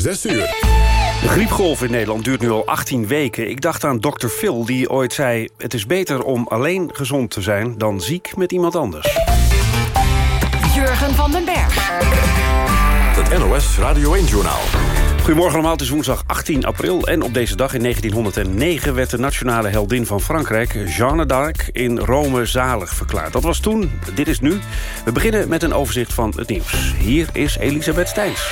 6 uur. De griepgolf in Nederland duurt nu al 18 weken. Ik dacht aan dokter Phil, die ooit zei... het is beter om alleen gezond te zijn dan ziek met iemand anders. Jurgen van den Berg. Het NOS Radio 1-journaal. Goedemorgen allemaal, het is woensdag 18 april. En op deze dag in 1909 werd de nationale heldin van Frankrijk... Jeanne d'Arc in Rome zalig verklaard. Dat was toen, dit is nu. We beginnen met een overzicht van het nieuws. Hier is Elisabeth Steins.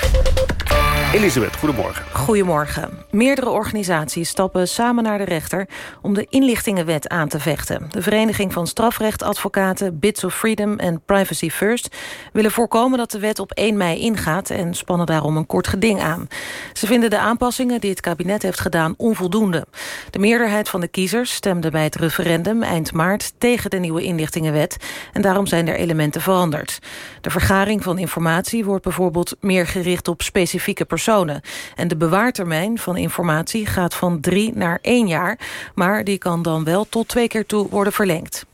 Elisabeth, goedemorgen. Goedemorgen. Meerdere organisaties stappen samen naar de rechter... om de inlichtingenwet aan te vechten. De Vereniging van Strafrechtadvocaten, Bits of Freedom en Privacy First... willen voorkomen dat de wet op 1 mei ingaat... en spannen daarom een kort geding aan. Ze vinden de aanpassingen die het kabinet heeft gedaan onvoldoende. De meerderheid van de kiezers stemde bij het referendum eind maart... tegen de nieuwe inlichtingenwet en daarom zijn er elementen veranderd. De vergaring van informatie wordt bijvoorbeeld meer gericht op specifieke personen. En de bewaartermijn van informatie gaat van drie naar één jaar... maar die kan dan wel tot twee keer toe worden verlengd.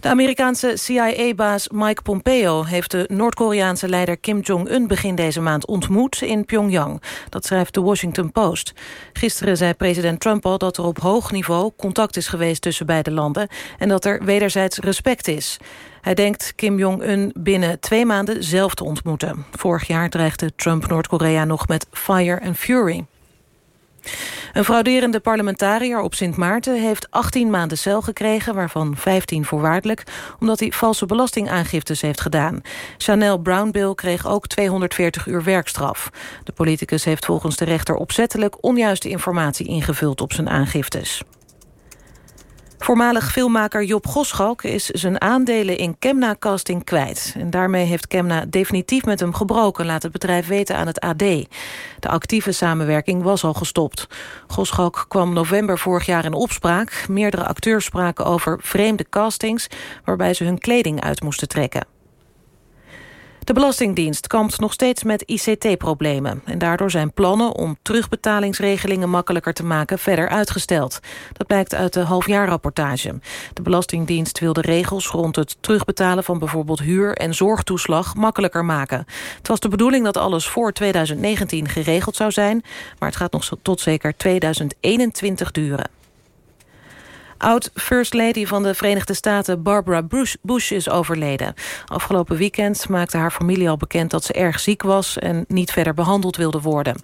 De Amerikaanse CIA-baas Mike Pompeo heeft de Noord-Koreaanse leider Kim Jong-un begin deze maand ontmoet in Pyongyang. Dat schrijft de Washington Post. Gisteren zei president Trump al dat er op hoog niveau contact is geweest tussen beide landen en dat er wederzijds respect is. Hij denkt Kim Jong-un binnen twee maanden zelf te ontmoeten. Vorig jaar dreigde Trump Noord-Korea nog met fire and fury. Een frauderende parlementariër op Sint Maarten heeft 18 maanden cel gekregen, waarvan 15 voorwaardelijk, omdat hij valse belastingaangiftes heeft gedaan. Chanel Brownbill kreeg ook 240 uur werkstraf. De politicus heeft volgens de rechter opzettelijk onjuiste informatie ingevuld op zijn aangiftes. Voormalig filmmaker Job Goschalk is zijn aandelen in Kemna Casting kwijt. En daarmee heeft Kemna definitief met hem gebroken... laat het bedrijf weten aan het AD. De actieve samenwerking was al gestopt. Goschalk kwam november vorig jaar in opspraak. Meerdere acteurs spraken over vreemde castings... waarbij ze hun kleding uit moesten trekken. De Belastingdienst kampt nog steeds met ICT-problemen. En daardoor zijn plannen om terugbetalingsregelingen makkelijker te maken verder uitgesteld. Dat blijkt uit de halfjaarrapportage. De Belastingdienst wil de regels rond het terugbetalen van bijvoorbeeld huur- en zorgtoeslag makkelijker maken. Het was de bedoeling dat alles voor 2019 geregeld zou zijn, maar het gaat nog tot zeker 2021 duren. Oud-First Lady van de Verenigde Staten Barbara Bush, is overleden. Afgelopen weekend maakte haar familie al bekend dat ze erg ziek was... en niet verder behandeld wilde worden.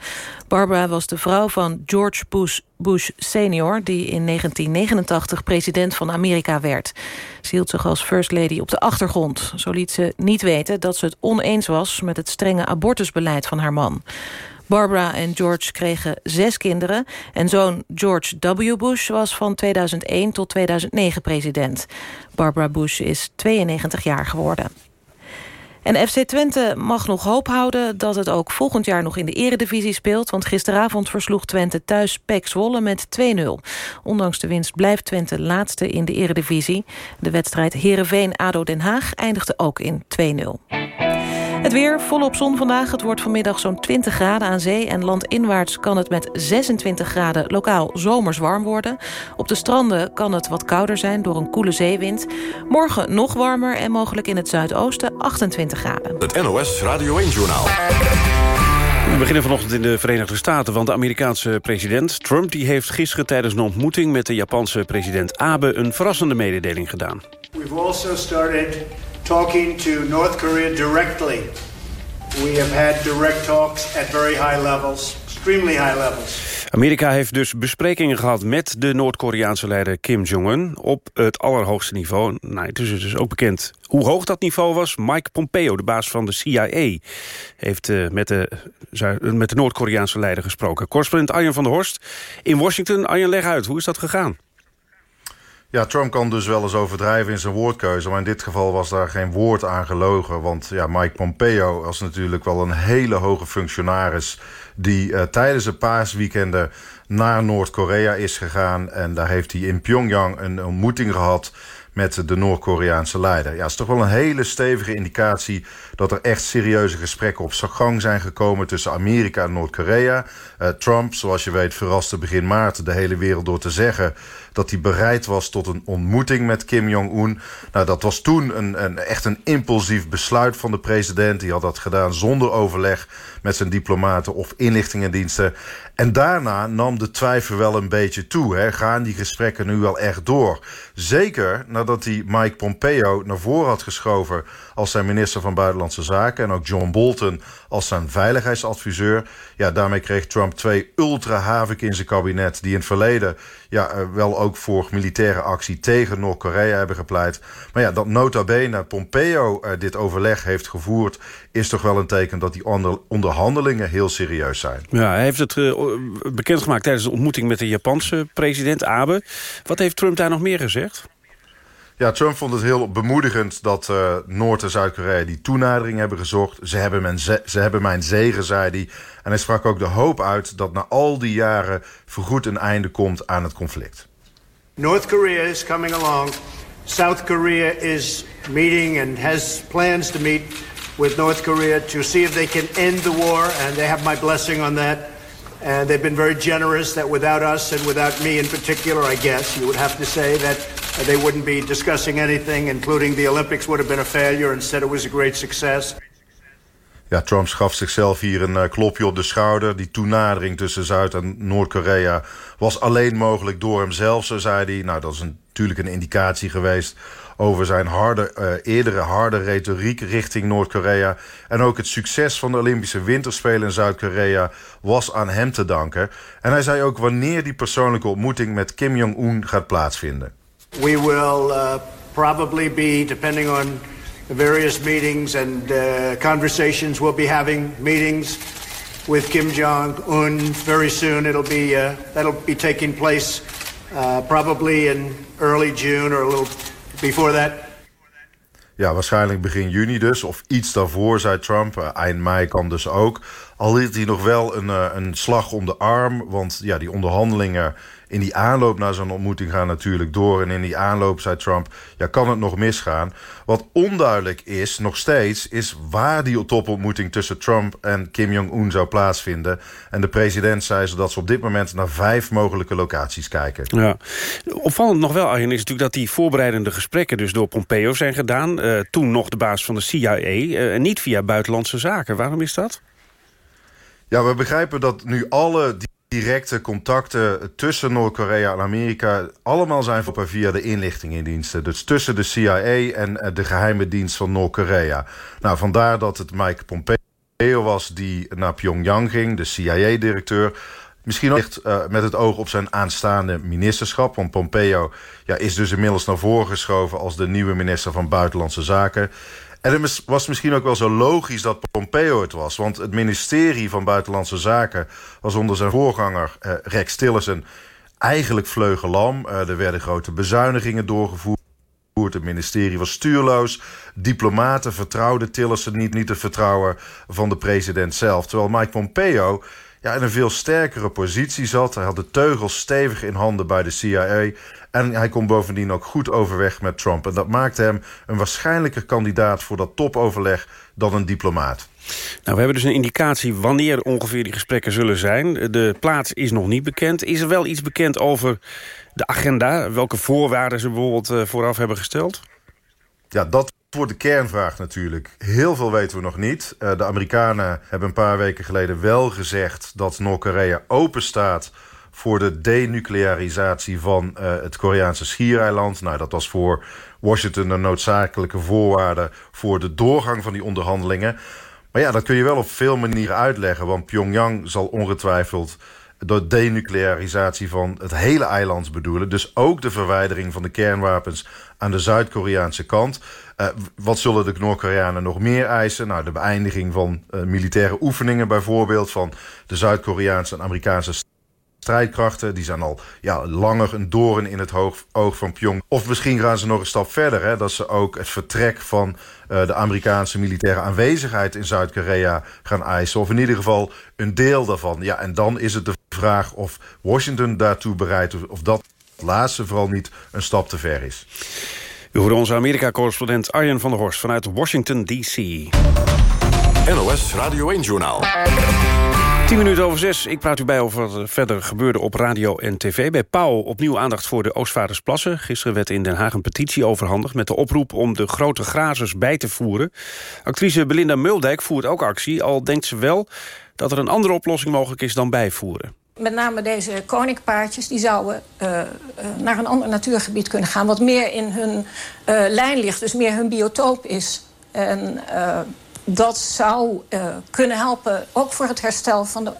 Barbara was de vrouw van George Bush, Bush senior... die in 1989 president van Amerika werd. Ze hield zich als First Lady op de achtergrond. Zo liet ze niet weten dat ze het oneens was... met het strenge abortusbeleid van haar man. Barbara en George kregen zes kinderen. En zoon George W. Bush was van 2001 tot 2009 president. Barbara Bush is 92 jaar geworden. En FC Twente mag nog hoop houden dat het ook volgend jaar nog in de eredivisie speelt. Want gisteravond versloeg Twente thuis PEC Zwolle met 2-0. Ondanks de winst blijft Twente laatste in de eredivisie. De wedstrijd Heerenveen-ADO Den Haag eindigde ook in 2-0. Het weer volop zon vandaag. Het wordt vanmiddag zo'n 20 graden aan zee... en landinwaarts kan het met 26 graden lokaal zomers warm worden. Op de stranden kan het wat kouder zijn door een koele zeewind. Morgen nog warmer en mogelijk in het zuidoosten 28 graden. Het NOS Radio 1-journaal. We beginnen vanochtend in de Verenigde Staten, want de Amerikaanse president Trump die heeft gisteren tijdens een ontmoeting met de Japanse president Abe een verrassende mededeling gedaan. We've also started talking to North Korea directly. We have had direct talks at very high levels, extremely high levels. Amerika heeft dus besprekingen gehad met de Noord-Koreaanse leider Kim Jong-un op het allerhoogste niveau. Nou, het is dus ook bekend hoe hoog dat niveau was. Mike Pompeo, de baas van de CIA, heeft uh, met de, de Noord-Koreaanse leider gesproken. Correspondent Arjen van der Horst in Washington. Arjen, leg uit, hoe is dat gegaan? Ja, Trump kan dus wel eens overdrijven in zijn woordkeuze... maar in dit geval was daar geen woord aan gelogen. Want ja, Mike Pompeo was natuurlijk wel een hele hoge functionaris... die uh, tijdens de paasweekenden naar Noord-Korea is gegaan. En daar heeft hij in Pyongyang een ontmoeting gehad met de Noord-Koreaanse leider. Ja, het is toch wel een hele stevige indicatie dat er echt serieuze gesprekken op gang zijn gekomen tussen Amerika en Noord-Korea. Uh, Trump, zoals je weet, verraste begin maart de hele wereld door te zeggen dat hij bereid was tot een ontmoeting met Kim Jong-un. Nou, dat was toen een, een, echt een impulsief besluit van de president. Die had dat gedaan zonder overleg met zijn diplomaten of inlichtingendiensten. En daarna nam de twijfel wel een beetje toe. Hè. Gaan die gesprekken nu wel echt door? Zeker nadat hij Mike Pompeo naar voren had geschoven... als zijn minister van Buitenlandse Zaken... en ook John Bolton als zijn veiligheidsadviseur. Ja, daarmee kreeg Trump twee ultra-havik in zijn kabinet... die in het verleden ja, eh, wel ook voor militaire actie tegen Noord-Korea hebben gepleit. Maar ja, dat nota bene Pompeo uh, dit overleg heeft gevoerd... is toch wel een teken dat die onder onderhandelingen heel serieus zijn. Ja, hij heeft het uh, bekendgemaakt tijdens de ontmoeting met de Japanse president Abe. Wat heeft Trump daar nog meer gezegd? Ja, Trump vond het heel bemoedigend dat uh, Noord- en Zuid-Korea die toenadering hebben gezocht. Ze hebben, mijn ze, ze hebben mijn zegen, zei hij. En hij sprak ook de hoop uit dat na al die jaren voorgoed een einde komt aan het conflict. North Korea is coming along. South Korea is meeting and has plans to meet with North Korea to see if they can end the war. And they have my blessing on that. And they've been very generous that without us and without me in particular, I guess, you would have to say that they wouldn't be discussing anything, including the Olympics would have been a failure. Instead, it was a great success. Ja, Trump gaf zichzelf hier een uh, klopje op de schouder. Die toenadering tussen Zuid- en Noord-Korea was alleen mogelijk door hemzelf, zo zei hij. Nou, dat is natuurlijk een indicatie geweest over zijn harde, uh, eerdere harde retoriek richting Noord-Korea. En ook het succes van de Olympische Winterspelen in Zuid-Korea was aan hem te danken. En hij zei ook wanneer die persoonlijke ontmoeting met Kim Jong-un gaat plaatsvinden. We will uh, probably be, depending on the various meetings and uh, conversations, we'll be having meetings with Kim Jong-un very soon. It'll be, uh, that'll be taking place uh, probably in early June or a little Ja, waarschijnlijk begin juni dus, of iets daarvoor, zei Trump. Uh, eind mei kan dus ook. Al hield hij nog wel een, uh, een slag om de arm, want ja, die onderhandelingen in die aanloop naar zo'n ontmoeting gaan natuurlijk door. En in die aanloop, zei Trump, ja, kan het nog misgaan. Wat onduidelijk is, nog steeds, is waar die topontmoeting tussen Trump en Kim Jong-un zou plaatsvinden. En de president zei ze dat ze op dit moment naar vijf mogelijke locaties kijken. Ja. Opvallend nog wel, Arjen, is natuurlijk dat die voorbereidende gesprekken dus door Pompeo zijn gedaan. Uh, toen nog de baas van de CIA uh, en niet via buitenlandse zaken. Waarom is dat? Ja, we begrijpen dat nu alle directe contacten tussen Noord-Korea en Amerika... allemaal zijn via de inlichtingendiensten. Dus tussen de CIA en eh, de geheime dienst van Noord-Korea. Nou, vandaar dat het Mike Pompeo was die naar Pyongyang ging, de CIA-directeur... Misschien ook echt uh, met het oog op zijn aanstaande ministerschap. Want Pompeo ja, is dus inmiddels naar voren geschoven... als de nieuwe minister van Buitenlandse Zaken. En het was misschien ook wel zo logisch dat Pompeo het was. Want het ministerie van Buitenlandse Zaken was onder zijn voorganger eh, Rex Tillerson eigenlijk vleugelam. Uh, er werden grote bezuinigingen doorgevoerd. Het ministerie was stuurloos. Diplomaten vertrouwden Tillerson niet, niet het vertrouwen van de president zelf. Terwijl Mike Pompeo ja, in een veel sterkere positie zat. Hij had de teugels stevig in handen bij de CIA. En hij kon bovendien ook goed overweg met Trump. En dat maakte hem een waarschijnlijker kandidaat voor dat topoverleg dan een diplomaat. Nou, we hebben dus een indicatie wanneer ongeveer die gesprekken zullen zijn. De plaats is nog niet bekend. Is er wel iets bekend over de agenda? Welke voorwaarden ze bijvoorbeeld uh, vooraf hebben gesteld? Ja, dat wordt de kernvraag natuurlijk. Heel veel weten we nog niet. Uh, de Amerikanen hebben een paar weken geleden wel gezegd... dat Noord-Korea open staat voor de denuclearisatie van uh, het Koreaanse schiereiland. Nou, dat was voor Washington een noodzakelijke voorwaarde... voor de doorgang van die onderhandelingen. Maar ja, dat kun je wel op veel manieren uitleggen. Want Pyongyang zal ongetwijfeld de denuclearisatie van het hele eiland bedoelen. Dus ook de verwijdering van de kernwapens aan de Zuid-Koreaanse kant. Uh, wat zullen de Noord-Koreanen nog meer eisen? Nou, de beëindiging van uh, militaire oefeningen bijvoorbeeld... van de Zuid-Koreaanse en Amerikaanse strijdkrachten. Die zijn al ja, langer een doorn in het hoog, oog van Pyong. Of misschien gaan ze nog een stap verder. Hè, dat ze ook het vertrek van uh, de Amerikaanse militaire aanwezigheid in Zuid-Korea gaan eisen. Of in ieder geval een deel daarvan. Ja, en dan is het de vraag of Washington daartoe bereid is. Of dat laatste vooral niet een stap te ver is. U hoort onze Amerika-correspondent Arjen van der Horst vanuit Washington, D.C. NOS Radio 1-journaal. 10 minuten over 6. Ik praat u bij over wat er verder gebeurde op radio en tv. Bij Pauw opnieuw aandacht voor de Oostvaardersplassen. Gisteren werd in Den Haag een petitie overhandigd... met de oproep om de grote grazers bij te voeren. Actrice Belinda Muldijk voert ook actie... al denkt ze wel dat er een andere oplossing mogelijk is dan bijvoeren. Met name deze koninkpaardjes die zouden uh, naar een ander natuurgebied kunnen gaan... wat meer in hun uh, lijn ligt, dus meer hun biotoop is. En dat zou kunnen helpen, ook voor het herstel van de,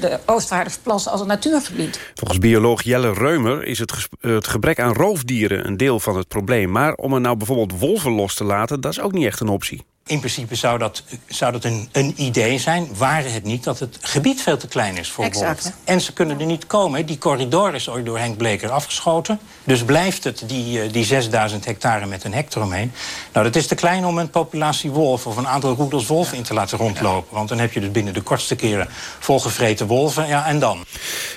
de Oostvaardersplassen als een natuurgebied. Volgens bioloog Jelle Reumer is het, het, gebrek aan roofdieren een deel van het probleem. Maar om er nou bijvoorbeeld wolven los te laten, dat is ook niet echt een optie. In principe zou dat, zou dat een, een idee zijn, waren het niet dat het gebied veel te klein is voor exact. wolven. En ze kunnen er niet komen. Die corridor is ooit door Henk Bleker afgeschoten. Dus blijft het die, die 6000 hectare met een hek eromheen. Nou, dat is te klein om een populatie wolven of een aantal roedels wolven in te laten rondlopen. Want dan heb je dus binnen de kortste keren volgevreten wolven. Ja, en dan?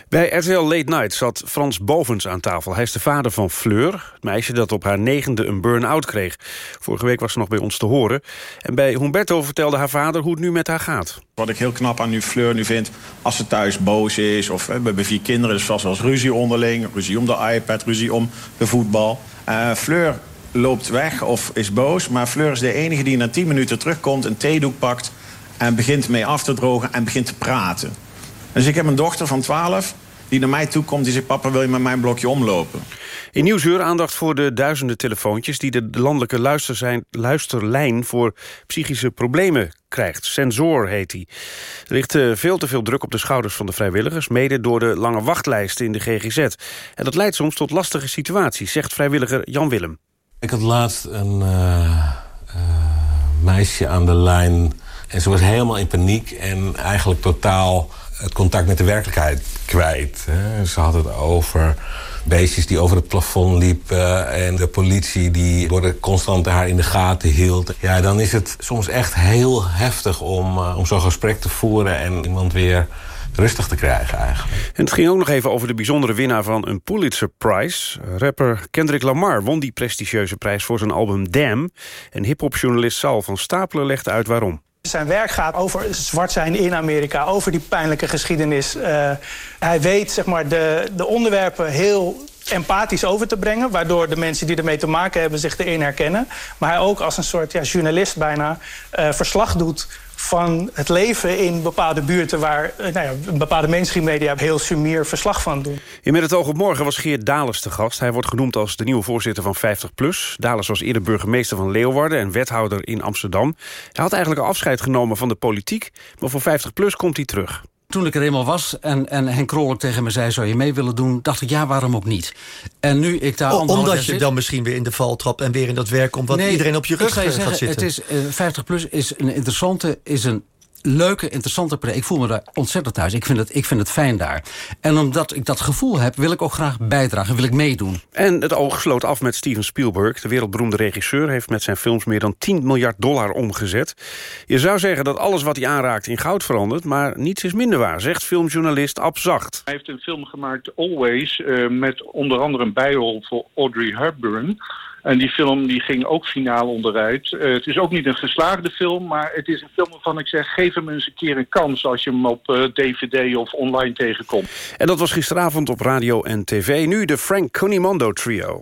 Bij RTL Late Night zat Frans Bovens aan tafel. Hij is de vader van Fleur, het meisje dat op haar negende een burn-out kreeg. Vorige week was ze nog bij ons te horen. En bij Humberto vertelde haar vader hoe het nu met haar gaat. Wat ik heel knap aan nu Fleur nu vind... als ze thuis boos is, of we hebben vier kinderen... dus vast wel eens ruzie onderling, ruzie om de iPad, ruzie om de voetbal. Uh, Fleur loopt weg of is boos... maar Fleur is de enige die na tien minuten terugkomt... een theedoek pakt en begint mee af te drogen en begint te praten. Dus ik heb een dochter van 12 die naar mij toe komt... die zegt, papa, wil je met mijn blokje omlopen? In Nieuwsuur aandacht voor de duizenden telefoontjes... die de landelijke luisterlijn voor psychische problemen krijgt. Sensor heet die. Er ligt uh, veel te veel druk op de schouders van de vrijwilligers... mede door de lange wachtlijsten in de GGZ. En dat leidt soms tot lastige situaties, zegt vrijwilliger Jan Willem. Ik had laatst een uh, uh, meisje aan de lijn... en ze was helemaal in paniek en eigenlijk totaal het contact met de werkelijkheid kwijt. Hè. Ze had het over beestjes die over het plafond liepen... en de politie die worden constant haar in de gaten hield. Ja, dan is het soms echt heel heftig om, uh, om zo'n gesprek te voeren... en iemand weer rustig te krijgen eigenlijk. En het ging ook nog even over de bijzondere winnaar van een Pulitzer Prize. Rapper Kendrick Lamar won die prestigieuze prijs voor zijn album Damn. En hiphopjournalist Sal van Stapelen legde uit waarom. Zijn werk gaat over zwart zijn in Amerika, over die pijnlijke geschiedenis. Uh, hij weet zeg maar, de, de onderwerpen heel empathisch over te brengen... waardoor de mensen die ermee te maken hebben zich erin herkennen. Maar hij ook als een soort ja, journalist bijna uh, verslag doet van het leven in bepaalde buurten... waar uh, nou ja, bepaalde mainstream media heel sumier verslag van doen. In Met het oog op morgen was Geert Dales te gast. Hij wordt genoemd als de nieuwe voorzitter van 50PLUS. Dales was eerder burgemeester van Leeuwarden en wethouder in Amsterdam. Hij had eigenlijk afscheid genomen van de politiek... maar voor 50PLUS komt hij terug. Toen ik er eenmaal was en, en Henk Krollijk tegen me zei... zou je mee willen doen, dacht ik, ja, waarom ook niet? En nu ik daar... O, omdat je zit, dan misschien weer in de val trapt... en weer in dat werk komt, wat nee, iedereen op je rug gaat zeggen, zitten. Het is, uh, 50PLUS is een interessante... Is een leuke, interessante project. Ik voel me daar ontzettend thuis. Ik vind, het, ik vind het fijn daar. En omdat ik dat gevoel heb, wil ik ook graag bijdragen. Wil ik meedoen. En het oog sloot af met Steven Spielberg. De wereldberoemde regisseur heeft met zijn films meer dan 10 miljard dollar omgezet. Je zou zeggen dat alles wat hij aanraakt in goud verandert... maar niets is minder waar, zegt filmjournalist Ab Zacht. Hij heeft een film gemaakt, Always... Uh, met onder andere een bijrol voor Audrey Hepburn... En die film die ging ook finaal onderuit. Uh, het is ook niet een geslaagde film, maar het is een film waarvan ik zeg... geef hem eens een keer een kans als je hem op DVD of online tegenkomt. En dat was gisteravond op radio en tv. Nu de Frank Cunimondo Trio.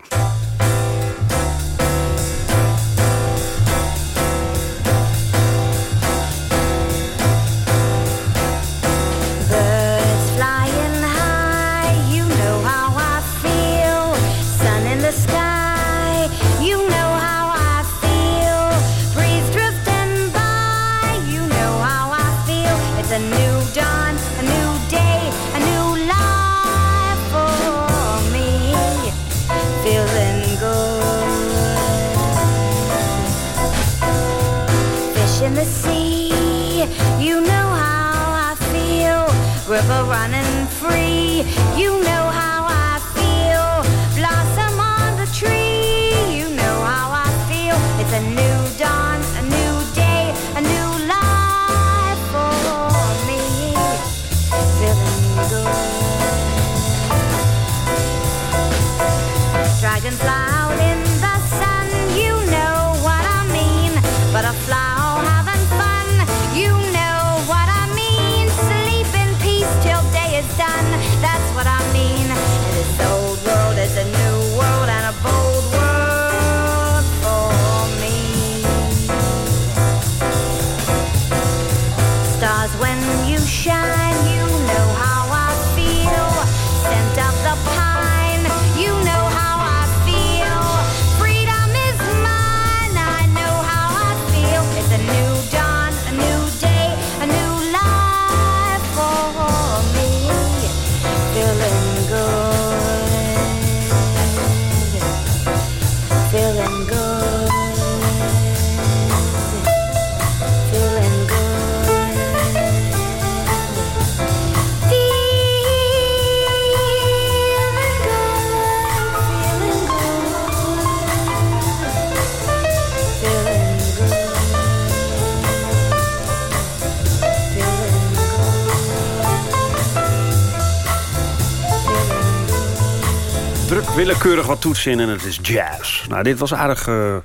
Willekeurig wat toetsen in en het is jazz. Nou, dit was aardig... eh,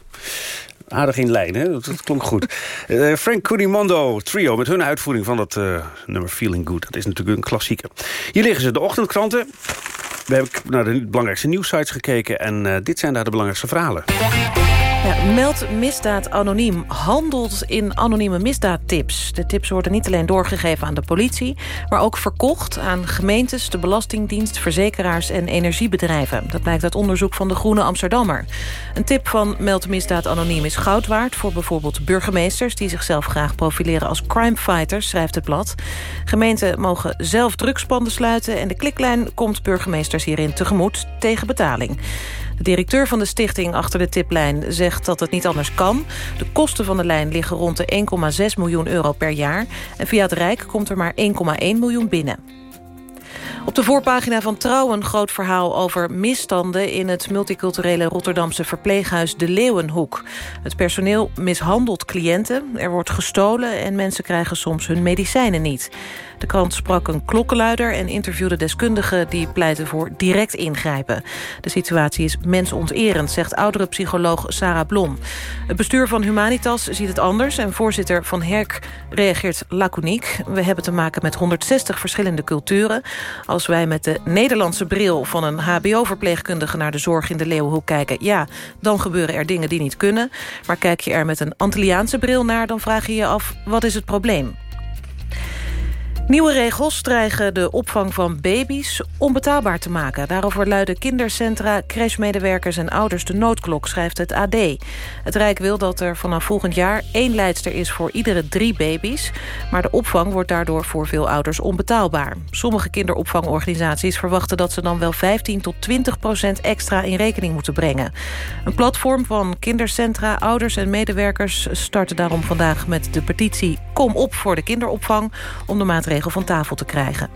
Aardig in lijn, hè? Dat, dat klonk goed. Eh, Frank Cunimondo Trio met hun uitvoering van dat eh, nummer Feeling Good. Dat is natuurlijk een klassieker. Hier liggen ze, de ochtendkranten. We hebben naar de belangrijkste nieuwssites gekeken... en dit zijn daar de belangrijkste verhalen. Ja, meld misdaad anoniem. Handelt in anonieme misdaadtips. De tips worden niet alleen doorgegeven aan de politie... maar ook verkocht aan gemeentes, de Belastingdienst... verzekeraars en energiebedrijven. Dat blijkt uit onderzoek van de Groene Amsterdammer. Een tip van Meld misdaad anoniem is goud waard... voor bijvoorbeeld burgemeesters die zichzelf graag profileren als crimefighters... schrijft het blad. Gemeenten mogen zelf drugspanden sluiten... en de kliklijn komt burgemeesters hierin tegemoet tegen betaling. De directeur van de stichting achter de tiplijn zegt dat het niet anders kan. De kosten van de lijn liggen rond de 1,6 miljoen euro per jaar. En via het Rijk komt er maar 1,1 miljoen binnen. Op de voorpagina van Trouw een groot verhaal over misstanden... in het multiculturele Rotterdamse verpleeghuis De Leeuwenhoek. Het personeel mishandelt cliënten, er wordt gestolen... en mensen krijgen soms hun medicijnen niet. De krant sprak een klokkenluider en interviewde deskundigen... die pleiten voor direct ingrijpen. De situatie is mensonterend, zegt oudere psycholoog Sarah Blom. Het bestuur van Humanitas ziet het anders... en voorzitter Van Herk reageert laconiek. We hebben te maken met 160 verschillende culturen. Als wij met de Nederlandse bril van een hbo-verpleegkundige... naar de zorg in de Leeuwenhoek kijken... ja, dan gebeuren er dingen die niet kunnen. Maar kijk je er met een Antilliaanse bril naar... dan vraag je je af, wat is het probleem? Nieuwe regels dreigen de opvang van baby's onbetaalbaar te maken. Daarover luiden kindercentra, crashmedewerkers en ouders de noodklok, schrijft het AD. Het Rijk wil dat er vanaf volgend jaar één leidster is voor iedere drie baby's. Maar de opvang wordt daardoor voor veel ouders onbetaalbaar. Sommige kinderopvangorganisaties verwachten dat ze dan wel 15 tot 20 procent extra in rekening moeten brengen. Een platform van kindercentra, ouders en medewerkers starten daarom vandaag met de petitie Kom op voor de kinderopvang om de maatregelen van tafel te krijgen.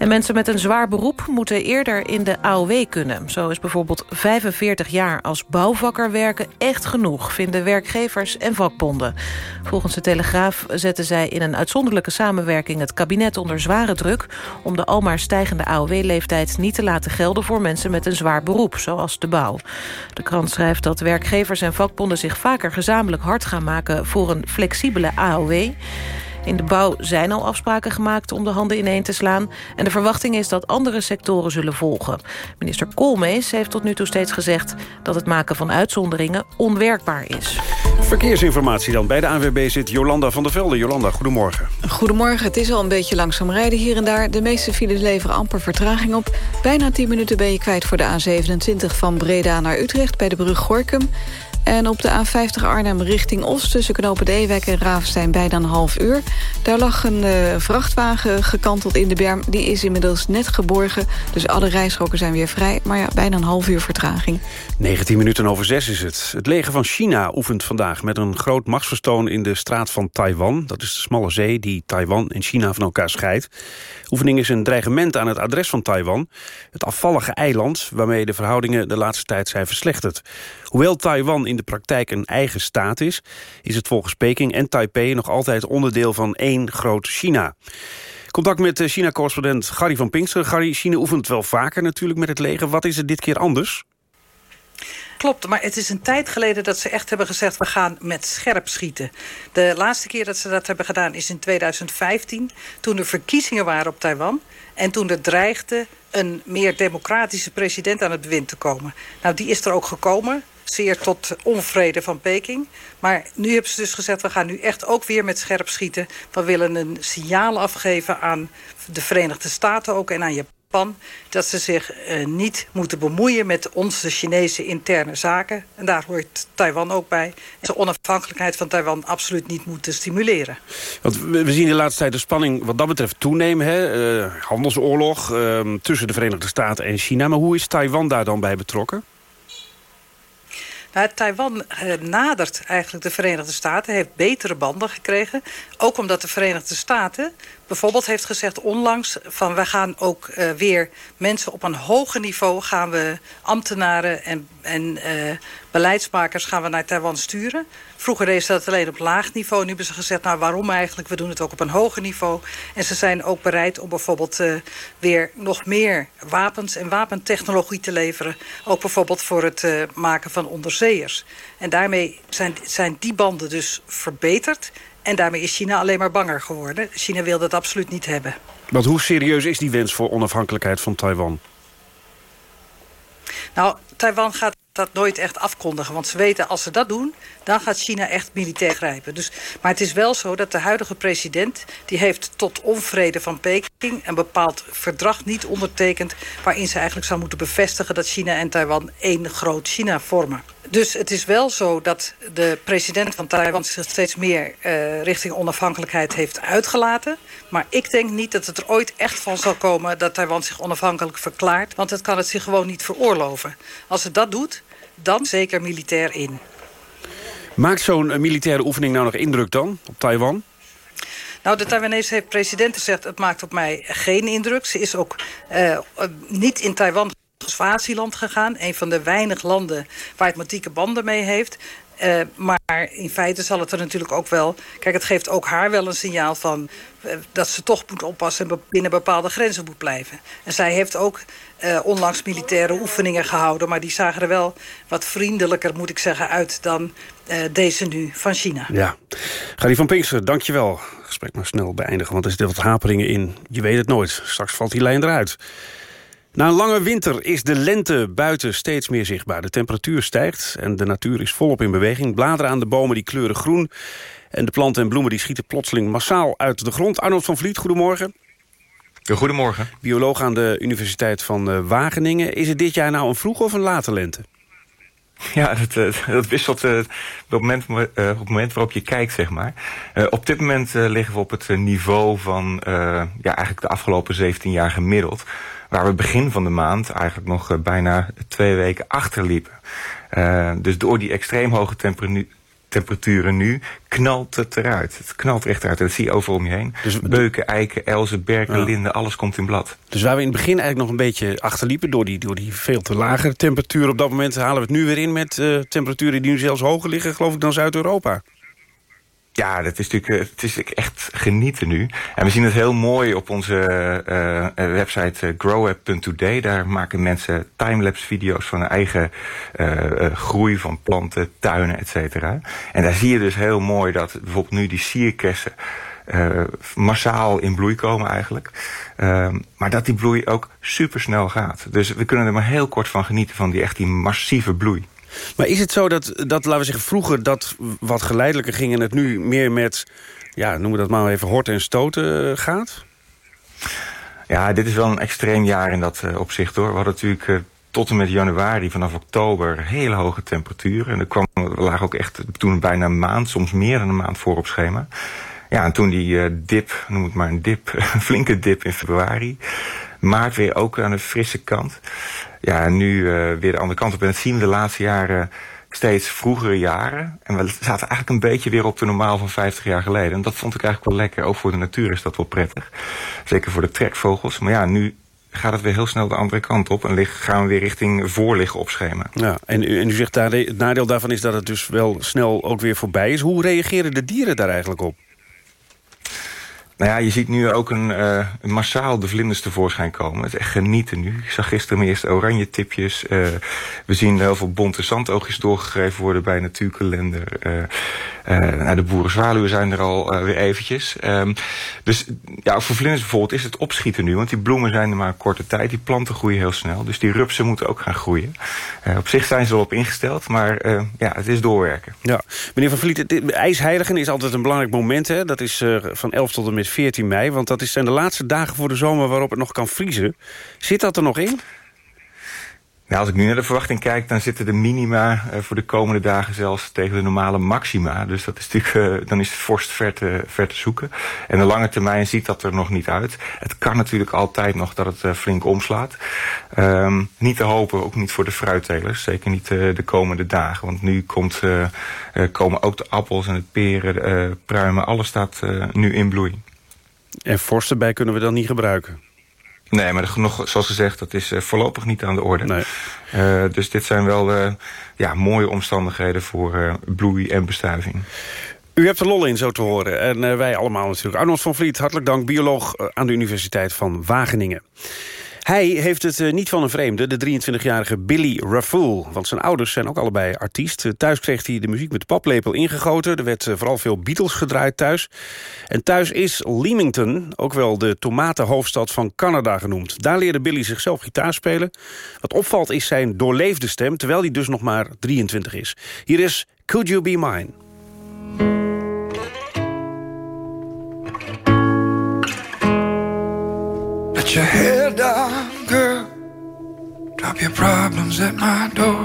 En mensen met een zwaar beroep moeten eerder in de AOW kunnen. Zo is bijvoorbeeld 45 jaar als bouwvakker werken echt genoeg... vinden werkgevers en vakbonden. Volgens de Telegraaf zetten zij in een uitzonderlijke samenwerking... het kabinet onder zware druk... om de almaar stijgende AOW-leeftijd niet te laten gelden... voor mensen met een zwaar beroep, zoals de bouw. De krant schrijft dat werkgevers en vakbonden zich vaker gezamenlijk hard gaan maken... voor een flexibele AOW... In de bouw zijn al afspraken gemaakt om de handen ineen te slaan. En de verwachting is dat andere sectoren zullen volgen. Minister Koolmees heeft tot nu toe steeds gezegd... dat het maken van uitzonderingen onwerkbaar is. Verkeersinformatie dan. Bij de ANWB zit Jolanda van der Velde. Jolanda, goedemorgen. Goedemorgen, het is al een beetje langzaam rijden hier en daar. De meeste files leveren amper vertraging op. Bijna 10 minuten ben je kwijt voor de A27 van Breda naar Utrecht... bij de brug Gorkum. En op de A50 Arnhem richting Oost tussen knopen Ewek en Ravenstein bijna een half uur. Daar lag een uh, vrachtwagen gekanteld in de berm. Die is inmiddels net geborgen, dus alle rijstroken zijn weer vrij. Maar ja, bijna een half uur vertraging. 19 minuten over 6 is het. Het leger van China oefent vandaag met een groot machtsvertoon in de straat van Taiwan. Dat is de smalle zee die Taiwan en China van elkaar scheidt. Oefening is een dreigement aan het adres van Taiwan. Het afvallige eiland waarmee de verhoudingen de laatste tijd zijn verslechterd. Hoewel Taiwan in de praktijk een eigen staat is... is het volgens Peking en Taipei nog altijd onderdeel van één groot China. Contact met China-correspondent Gary van Pinkster. Gary, China oefent wel vaker natuurlijk met het leger. Wat is er dit keer anders? Klopt, maar het is een tijd geleden dat ze echt hebben gezegd... we gaan met scherp schieten. De laatste keer dat ze dat hebben gedaan is in 2015... toen er verkiezingen waren op Taiwan... en toen er dreigde een meer democratische president aan het bewind te komen. Nou, die is er ook gekomen zeer tot onvrede van Peking. Maar nu hebben ze dus gezegd, we gaan nu echt ook weer met scherp schieten. We willen een signaal afgeven aan de Verenigde Staten ook en aan Japan... dat ze zich uh, niet moeten bemoeien met onze Chinese interne zaken. En daar hoort Taiwan ook bij. En de onafhankelijkheid van Taiwan absoluut niet moeten stimuleren. Want we zien de laatste tijd de spanning wat dat betreft toenemen. Hè? Uh, handelsoorlog uh, tussen de Verenigde Staten en China. Maar hoe is Taiwan daar dan bij betrokken? Nou, Taiwan eh, nadert eigenlijk de Verenigde Staten, heeft betere banden gekregen. Ook omdat de Verenigde Staten bijvoorbeeld heeft gezegd onlangs... van we gaan ook uh, weer mensen op een hoger niveau... gaan we ambtenaren en, en uh, beleidsmakers gaan we naar Taiwan sturen. Vroeger deden ze dat alleen op laag niveau. Nu hebben ze gezegd, nou waarom eigenlijk? We doen het ook op een hoger niveau. En ze zijn ook bereid om bijvoorbeeld uh, weer nog meer wapens en wapentechnologie te leveren. Ook bijvoorbeeld voor het maken van onderzeeërs. En daarmee zijn, zijn die banden dus verbeterd. En daarmee is China alleen maar banger geworden. China wil dat absoluut niet hebben. Want hoe serieus is die wens voor onafhankelijkheid van Taiwan? Nou, Taiwan gaat dat nooit echt afkondigen. Want ze weten, als ze dat doen, dan gaat China echt militair grijpen. Dus, maar het is wel zo dat de huidige president... die heeft tot onvrede van Peking een bepaald verdrag niet ondertekend... waarin ze eigenlijk zou moeten bevestigen... dat China en Taiwan één groot China vormen. Dus het is wel zo dat de president van Taiwan zich steeds meer uh, richting onafhankelijkheid heeft uitgelaten. Maar ik denk niet dat het er ooit echt van zal komen dat Taiwan zich onafhankelijk verklaart. Want het kan het zich gewoon niet veroorloven. Als het dat doet, dan zeker militair in. Maakt zo'n militaire oefening nou nog indruk dan op Taiwan? Nou, de Taiwanese president zegt, het maakt op mij geen indruk. Ze is ook uh, niet in Taiwan Swaziland gegaan. Een van de weinig landen waar het matieke banden mee heeft. Uh, maar in feite zal het er natuurlijk ook wel... Kijk, het geeft ook haar wel een signaal van... Uh, dat ze toch moet oppassen en binnen bepaalde grenzen moet blijven. En zij heeft ook uh, onlangs militaire oefeningen gehouden... maar die zagen er wel wat vriendelijker, moet ik zeggen, uit... dan deze nu van China. Ja. Gary van Pinkster, dankjewel. Gesprek maar snel beëindigen, want er zitten wat haperingen in. Je weet het nooit. Straks valt die lijn eruit. Na een lange winter is de lente buiten steeds meer zichtbaar. De temperatuur stijgt en de natuur is volop in beweging. Bladeren aan de bomen die kleuren groen. En de planten en bloemen die schieten plotseling massaal uit de grond. Arnold van Vliet, goedemorgen. Goedemorgen. Bioloog aan de Universiteit van eh, Wageningen. Is het dit jaar nou een vroege of een late lente? Ja, dat, dat wisselt uh, op, het moment, op het moment waarop je kijkt, zeg maar. Op dit moment liggen we op het niveau van ja, eigenlijk de afgelopen 17 jaar gemiddeld. Waar we begin van de maand eigenlijk nog uh, bijna twee weken achterliepen. Uh, dus door die extreem hoge temperaturen nu knalt het eruit. Het knalt echt eruit. Dat zie je overal om je heen. Dus, Beuken, eiken, elzen, berken, ja. linden, alles komt in blad. Dus waar we in het begin eigenlijk nog een beetje achterliepen... door die, door die veel te lage temperatuur op dat moment... halen we het nu weer in met uh, temperaturen die nu zelfs hoger liggen... geloof ik dan Zuid-Europa. Ja, dat is natuurlijk, het is echt genieten nu. En we zien het heel mooi op onze uh, website growup.today. Daar maken mensen timelapse video's van hun eigen groei van planten, tuinen, et cetera. En daar zie je dus heel mooi dat bijvoorbeeld nu die sierkersen... Massaal in bloei komen eigenlijk. Uh, maar dat die bloei ook supersnel gaat. Dus we kunnen er maar heel kort van genieten van die echt die massieve bloei. Maar is het zo dat, dat, laten we zeggen, vroeger dat wat geleidelijker ging... en het nu meer met, ja, noemen we dat maar even, horten en stoten gaat? Ja, dit is wel een extreem jaar in dat uh, opzicht, hoor. We hadden natuurlijk... Uh, tot en met januari, vanaf oktober, hele hoge temperaturen. En er kwam, we lagen ook echt toen bijna een maand, soms meer dan een maand voor op schema. Ja, en toen die dip, noem het maar een dip, een flinke dip in februari. Maart weer ook aan de frisse kant. Ja, nu uh, weer de andere kant op. En dat zien we de laatste jaren steeds vroegere jaren. En we zaten eigenlijk een beetje weer op de normaal van 50 jaar geleden. En dat vond ik eigenlijk wel lekker. Ook voor de natuur is dat wel prettig. Zeker voor de trekvogels. Maar ja, nu gaat het weer heel snel de andere kant op. En gaan we weer richting voorliggen opschemen. Ja, en, en u zegt daar, het nadeel daarvan is dat het dus wel snel ook weer voorbij is. Hoe reageren de dieren daar eigenlijk op? Nou ja, je ziet nu ook een, uh, massaal de vlinders tevoorschijn komen. Het is echt genieten nu. Ik zag gisteren mijn eerste oranje tipjes. Uh, we zien heel veel bonte zandoogjes doorgegeven worden bij Natuurkalender. Uh, de boerenzwaluwen zijn er al weer eventjes. Um, dus ja, voor vlinders bijvoorbeeld is het opschieten nu. Want die bloemen zijn er maar een korte tijd. Die planten groeien heel snel. Dus die rupsen moeten ook gaan groeien. op zich zijn ze wel op ingesteld. Maar ja, het is doorwerken. Ja, meneer Van Vliet, ijsheiligen is altijd een belangrijk moment. Hè? Dat is van 11 tot en met 14 mei. Want dat zijn de laatste dagen voor de zomer waarop het nog kan vriezen. Zit dat er nog in? Nou, als ik nu naar de verwachting kijk, dan zitten de minima uh, voor de komende dagen zelfs tegen de normale maxima. Dus dat is natuurlijk, uh, dan is het vorst ver te, ver te zoeken. En de lange termijn ziet dat er nog niet uit. Het kan natuurlijk altijd nog dat het uh, flink omslaat. Um, niet te hopen, ook niet voor de fruittelers. Zeker niet de komende dagen. Want nu komt, komen ook de appels en de peren, pruimen. Alles staat nu in bloei. En forst erbij kunnen we dan niet gebruiken. Nee, maar genoeg, zoals gezegd, dat is uh, voorlopig niet aan de orde. Nee. Uh, dus dit zijn wel uh, ja, mooie omstandigheden voor bloei en bestuiving. U hebt er lol in, zo te horen. En wij allemaal natuurlijk. Arnold van Vliet, hartelijk dank. Bioloog aan de Universiteit van Wageningen. Hij heeft het eh, niet van een vreemde, de 23-jarige Billy Raffoul. Want zijn ouders zijn ook allebei artiest. Eh, thuis kreeg hij de muziek met de paplepel ingegoten. Er werd eh, vooral veel Beatles gedraaid thuis. En thuis is Leamington, ook wel de tomatenhoofdstad van Canada genoemd. Daar leerde Billy zichzelf gitaar spelen. Wat opvalt is zijn doorleefde stem, terwijl hij dus nog maar 23 is. Hier is Could You Be Mine. Let your head down, girl. Drop your problems at my door.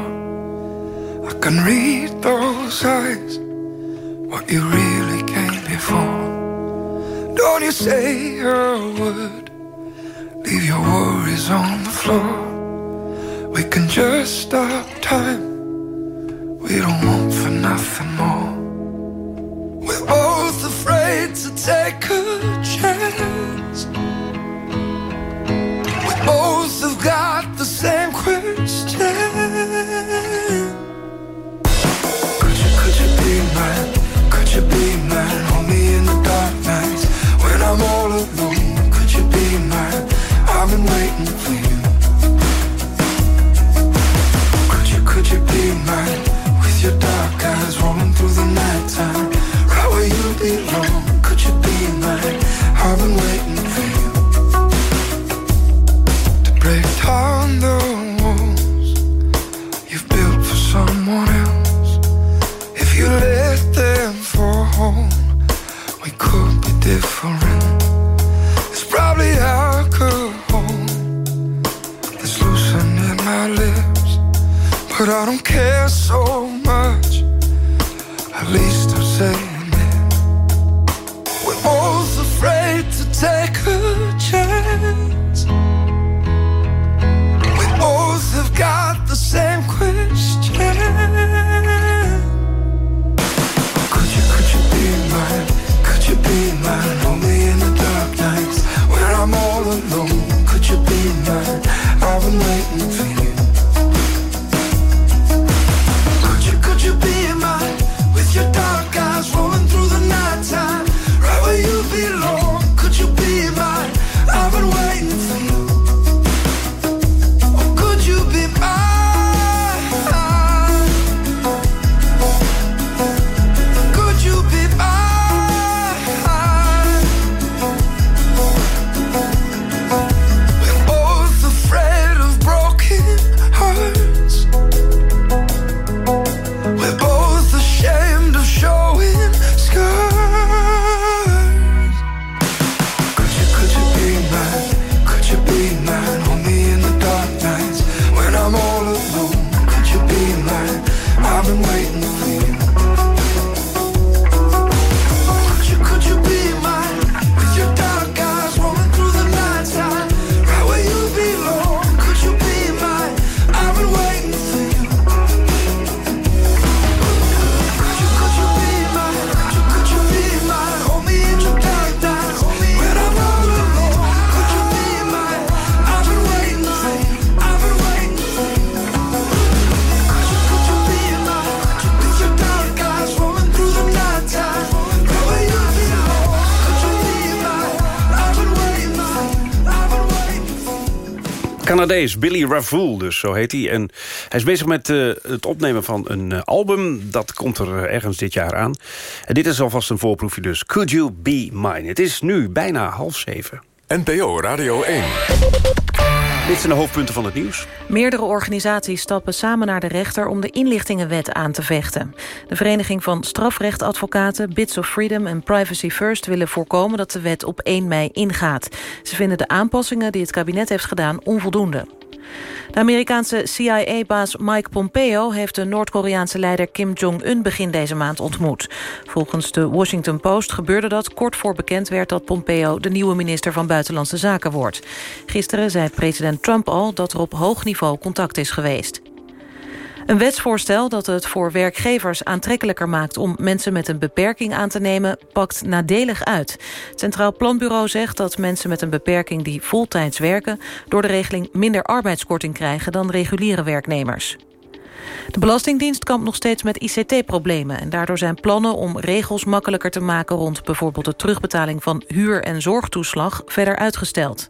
I can read those eyes, what you really came before. Don't you say a word, leave your worries on the floor. We can just stop time, we don't want for nothing more. We're both afraid to take a chance got the same question. I don't care so much. At least I'm saying it. We're both afraid to take a chance We both have got the same question. Could you, could you be mine? Could you be mine? Only in the dark nights when I'm all alone. Could you be mine? I've been waiting for Canadees, Billy Ravoul dus, zo heet hij. En hij is bezig met uh, het opnemen van een uh, album. Dat komt er uh, ergens dit jaar aan. En dit is alvast een voorproefje dus. Could You Be Mine? Het is nu bijna half zeven. NPO Radio 1. Dit zijn de hoofdpunten van het nieuws. Meerdere organisaties stappen samen naar de rechter om de inlichtingenwet aan te vechten. De Vereniging van Strafrechtadvocaten, Bits of Freedom en Privacy First willen voorkomen dat de wet op 1 mei ingaat. Ze vinden de aanpassingen die het kabinet heeft gedaan onvoldoende. De Amerikaanse CIA-baas Mike Pompeo heeft de Noord-Koreaanse leider Kim Jong-un begin deze maand ontmoet. Volgens de Washington Post gebeurde dat kort voor bekend werd dat Pompeo de nieuwe minister van Buitenlandse Zaken wordt. Gisteren zei president Trump al dat er op hoog niveau contact is geweest. Een wetsvoorstel dat het voor werkgevers aantrekkelijker maakt... om mensen met een beperking aan te nemen, pakt nadelig uit. Het Centraal Planbureau zegt dat mensen met een beperking... die voltijds werken, door de regeling minder arbeidskorting krijgen... dan reguliere werknemers. De Belastingdienst kampt nog steeds met ICT-problemen... en daardoor zijn plannen om regels makkelijker te maken... rond bijvoorbeeld de terugbetaling van huur- en zorgtoeslag verder uitgesteld.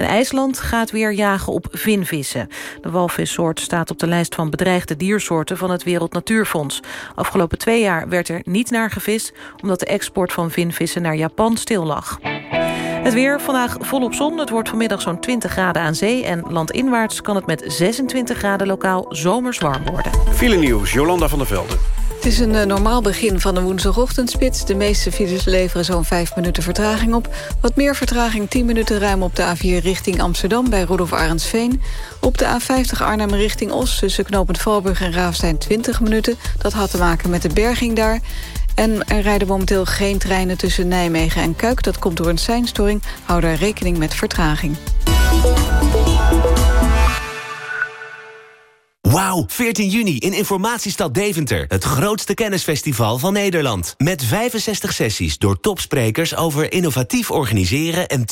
En IJsland gaat weer jagen op vinvissen. De walvissoort staat op de lijst van bedreigde diersoorten van het Wereld Natuurfonds. Afgelopen twee jaar werd er niet naar gevist... omdat de export van vinvissen naar Japan stil lag. Het weer vandaag volop zon. Het wordt vanmiddag zo'n 20 graden aan zee... en landinwaarts kan het met 26 graden lokaal zomers warm worden. File nieuws, Jolanda van der Velden. Het is een eh, normaal begin van de woensdagochtendspits. De meeste files leveren zo'n 5 minuten vertraging op. Wat meer vertraging 10 minuten ruim op de A4 richting Amsterdam... bij Rudolf Arendsveen. Op de A50 Arnhem richting Os tussen knooppunt Valburg en Raafstein 20 minuten. Dat had te maken met de berging daar. En er rijden momenteel geen treinen tussen Nijmegen en Kuik. Dat komt door een seinstoring. Hou daar rekening met vertraging. Wauw, 14 juni in Informatiestad Deventer. Het grootste kennisfestival van Nederland. Met 65 sessies door topsprekers over innovatief organiseren... en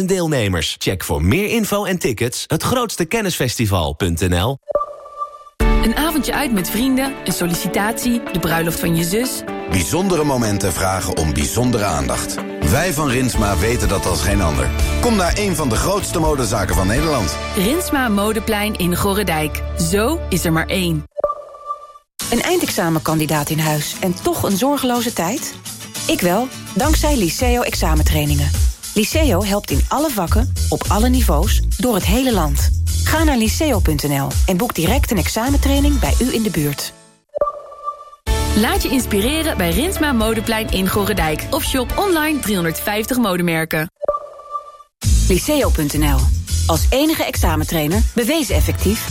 2.500 deelnemers. Check voor meer info en tickets hetgrootstekennisfestival.nl Een avondje uit met vrienden, een sollicitatie, de bruiloft van je zus... Bijzondere momenten vragen om bijzondere aandacht. Wij van Rinsma weten dat als geen ander. Kom naar een van de grootste modezaken van Nederland. Rinsma Modeplein in Gorredijk. Zo is er maar één. Een eindexamenkandidaat in huis en toch een zorgeloze tijd? Ik wel, dankzij Liceo examentrainingen. Liceo helpt in alle vakken, op alle niveaus, door het hele land. Ga naar liceo.nl en boek direct een examentraining bij u in de buurt. Laat je inspireren bij Rinsma Modeplein in Gorredijk. Of shop online 350 modemerken. Liceo.nl. Als enige examentrainer bewezen effectief.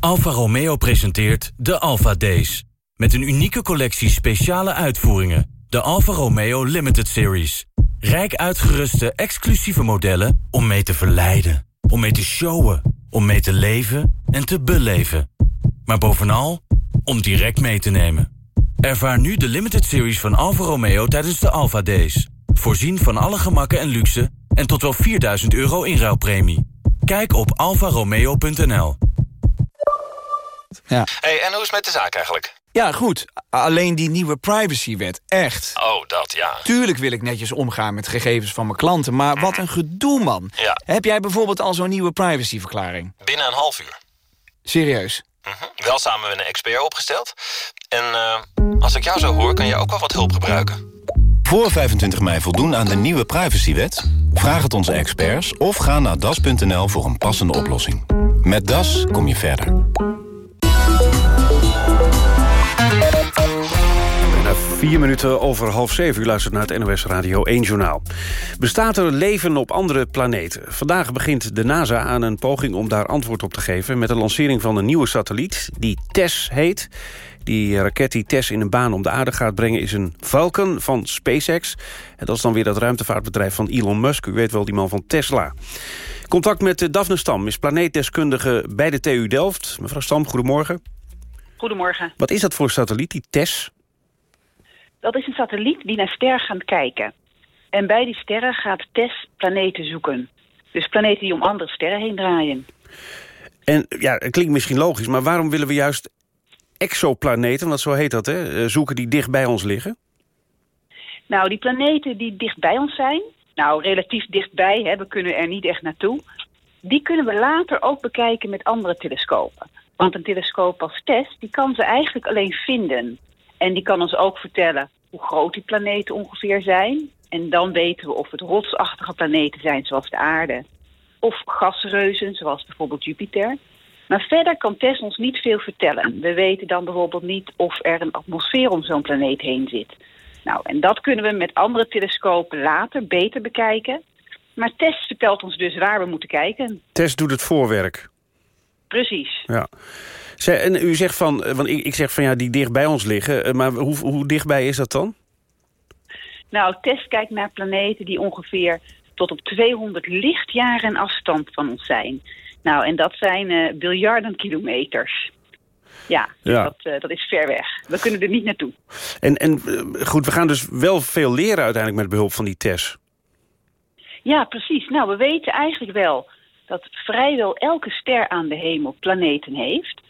Alfa Romeo presenteert de Alfa Days. Met een unieke collectie speciale uitvoeringen. De Alfa Romeo Limited Series. Rijk uitgeruste exclusieve modellen om mee te verleiden. Om mee te showen. Om mee te leven en te beleven. Maar bovenal om direct mee te nemen. Ervaar nu de limited series van Alfa Romeo tijdens de Alfa Days. Voorzien van alle gemakken en luxe en tot wel 4000 euro inruilpremie. Kijk op alfaromeo.nl. Ja. Hey, en hoe is het met de zaak eigenlijk? ja, goed. Alleen die nieuwe privacywet, echt. Oh, dat ja. Tuurlijk wil ik netjes omgaan met gegevens van mijn klanten... maar wat een gedoe, man. Ja. Heb jij bijvoorbeeld al zo'n nieuwe privacyverklaring? Binnen een half uur. Serieus? Mhm. Wel samen met een expert opgesteld. En eh, als ik jou zo hoor, kan jij ook wel wat hulp gebruiken. Voor 25 mei voldoen aan de nieuwe privacywet? Vraag het onze experts of ga naar das.nl voor een passende oplossing. Met Das kom je verder. Vier minuten over half zeven. U luistert naar het NOS Radio 1 Journaal. Bestaat er leven op andere planeten? Vandaag begint de NASA aan een poging om daar antwoord op te geven... met de lancering van een nieuwe satelliet, die TESS heet. Die raket die TESS in een baan om de aarde gaat brengen... is een Falcon van SpaceX. En dat is dan weer dat ruimtevaartbedrijf van Elon Musk. U weet wel, die man van Tesla. Contact met eh, Daphne Stam is planeetdeskundige bij de TU Delft. Mevrouw Stam, goedemorgen. Goedemorgen. Wat is dat voor satelliet, die TESS? Dat is een satelliet die naar sterren gaat kijken. En bij die sterren gaat TESS planeten zoeken. Dus planeten die om andere sterren heen draaien. En ja, het klinkt misschien logisch, maar waarom willen we juist exoplaneten, want zo heet dat, hè, eh, zoeken die dicht bij ons liggen? Nou, die planeten die dicht bij ons zijn... nou, relatief dichtbij, hè, we kunnen er niet echt naartoe... die kunnen we later ook bekijken met andere telescopen. Want een telescoop als TESS, die kan ze eigenlijk alleen vinden. En die kan ons ook vertellen hoe groot die planeten ongeveer zijn. En dan weten we of het rotsachtige planeten zijn, zoals de aarde. Of gasreuzen, zoals bijvoorbeeld Jupiter. Maar verder kan TESS ons niet veel vertellen. We weten dan bijvoorbeeld niet of er een atmosfeer om zo'n planeet heen zit. Nou, en dat kunnen we met andere telescopen later beter bekijken. Maar TESS vertelt ons dus waar we moeten kijken. TESS doet het voorwerk. Precies. Ja. En u zegt van, eh, want ik, ik zeg van ja, die dicht bij ons liggen. eh, Maar hoe, hoe dichtbij is dat dan? Nou, TESS kijkt naar planeten die ongeveer tot op 200 lichtjaren afstand van ons zijn. Nou, en dat zijn eh, biljarden kilometers. Ja, Ja. Dat, dat is ver weg. We kunnen er niet naartoe. En, en goed, we gaan dus wel veel leren uiteindelijk met behulp van die test. Ja, precies. Nou, we weten eigenlijk wel dat vrijwel elke ster aan de hemel planeten heeft.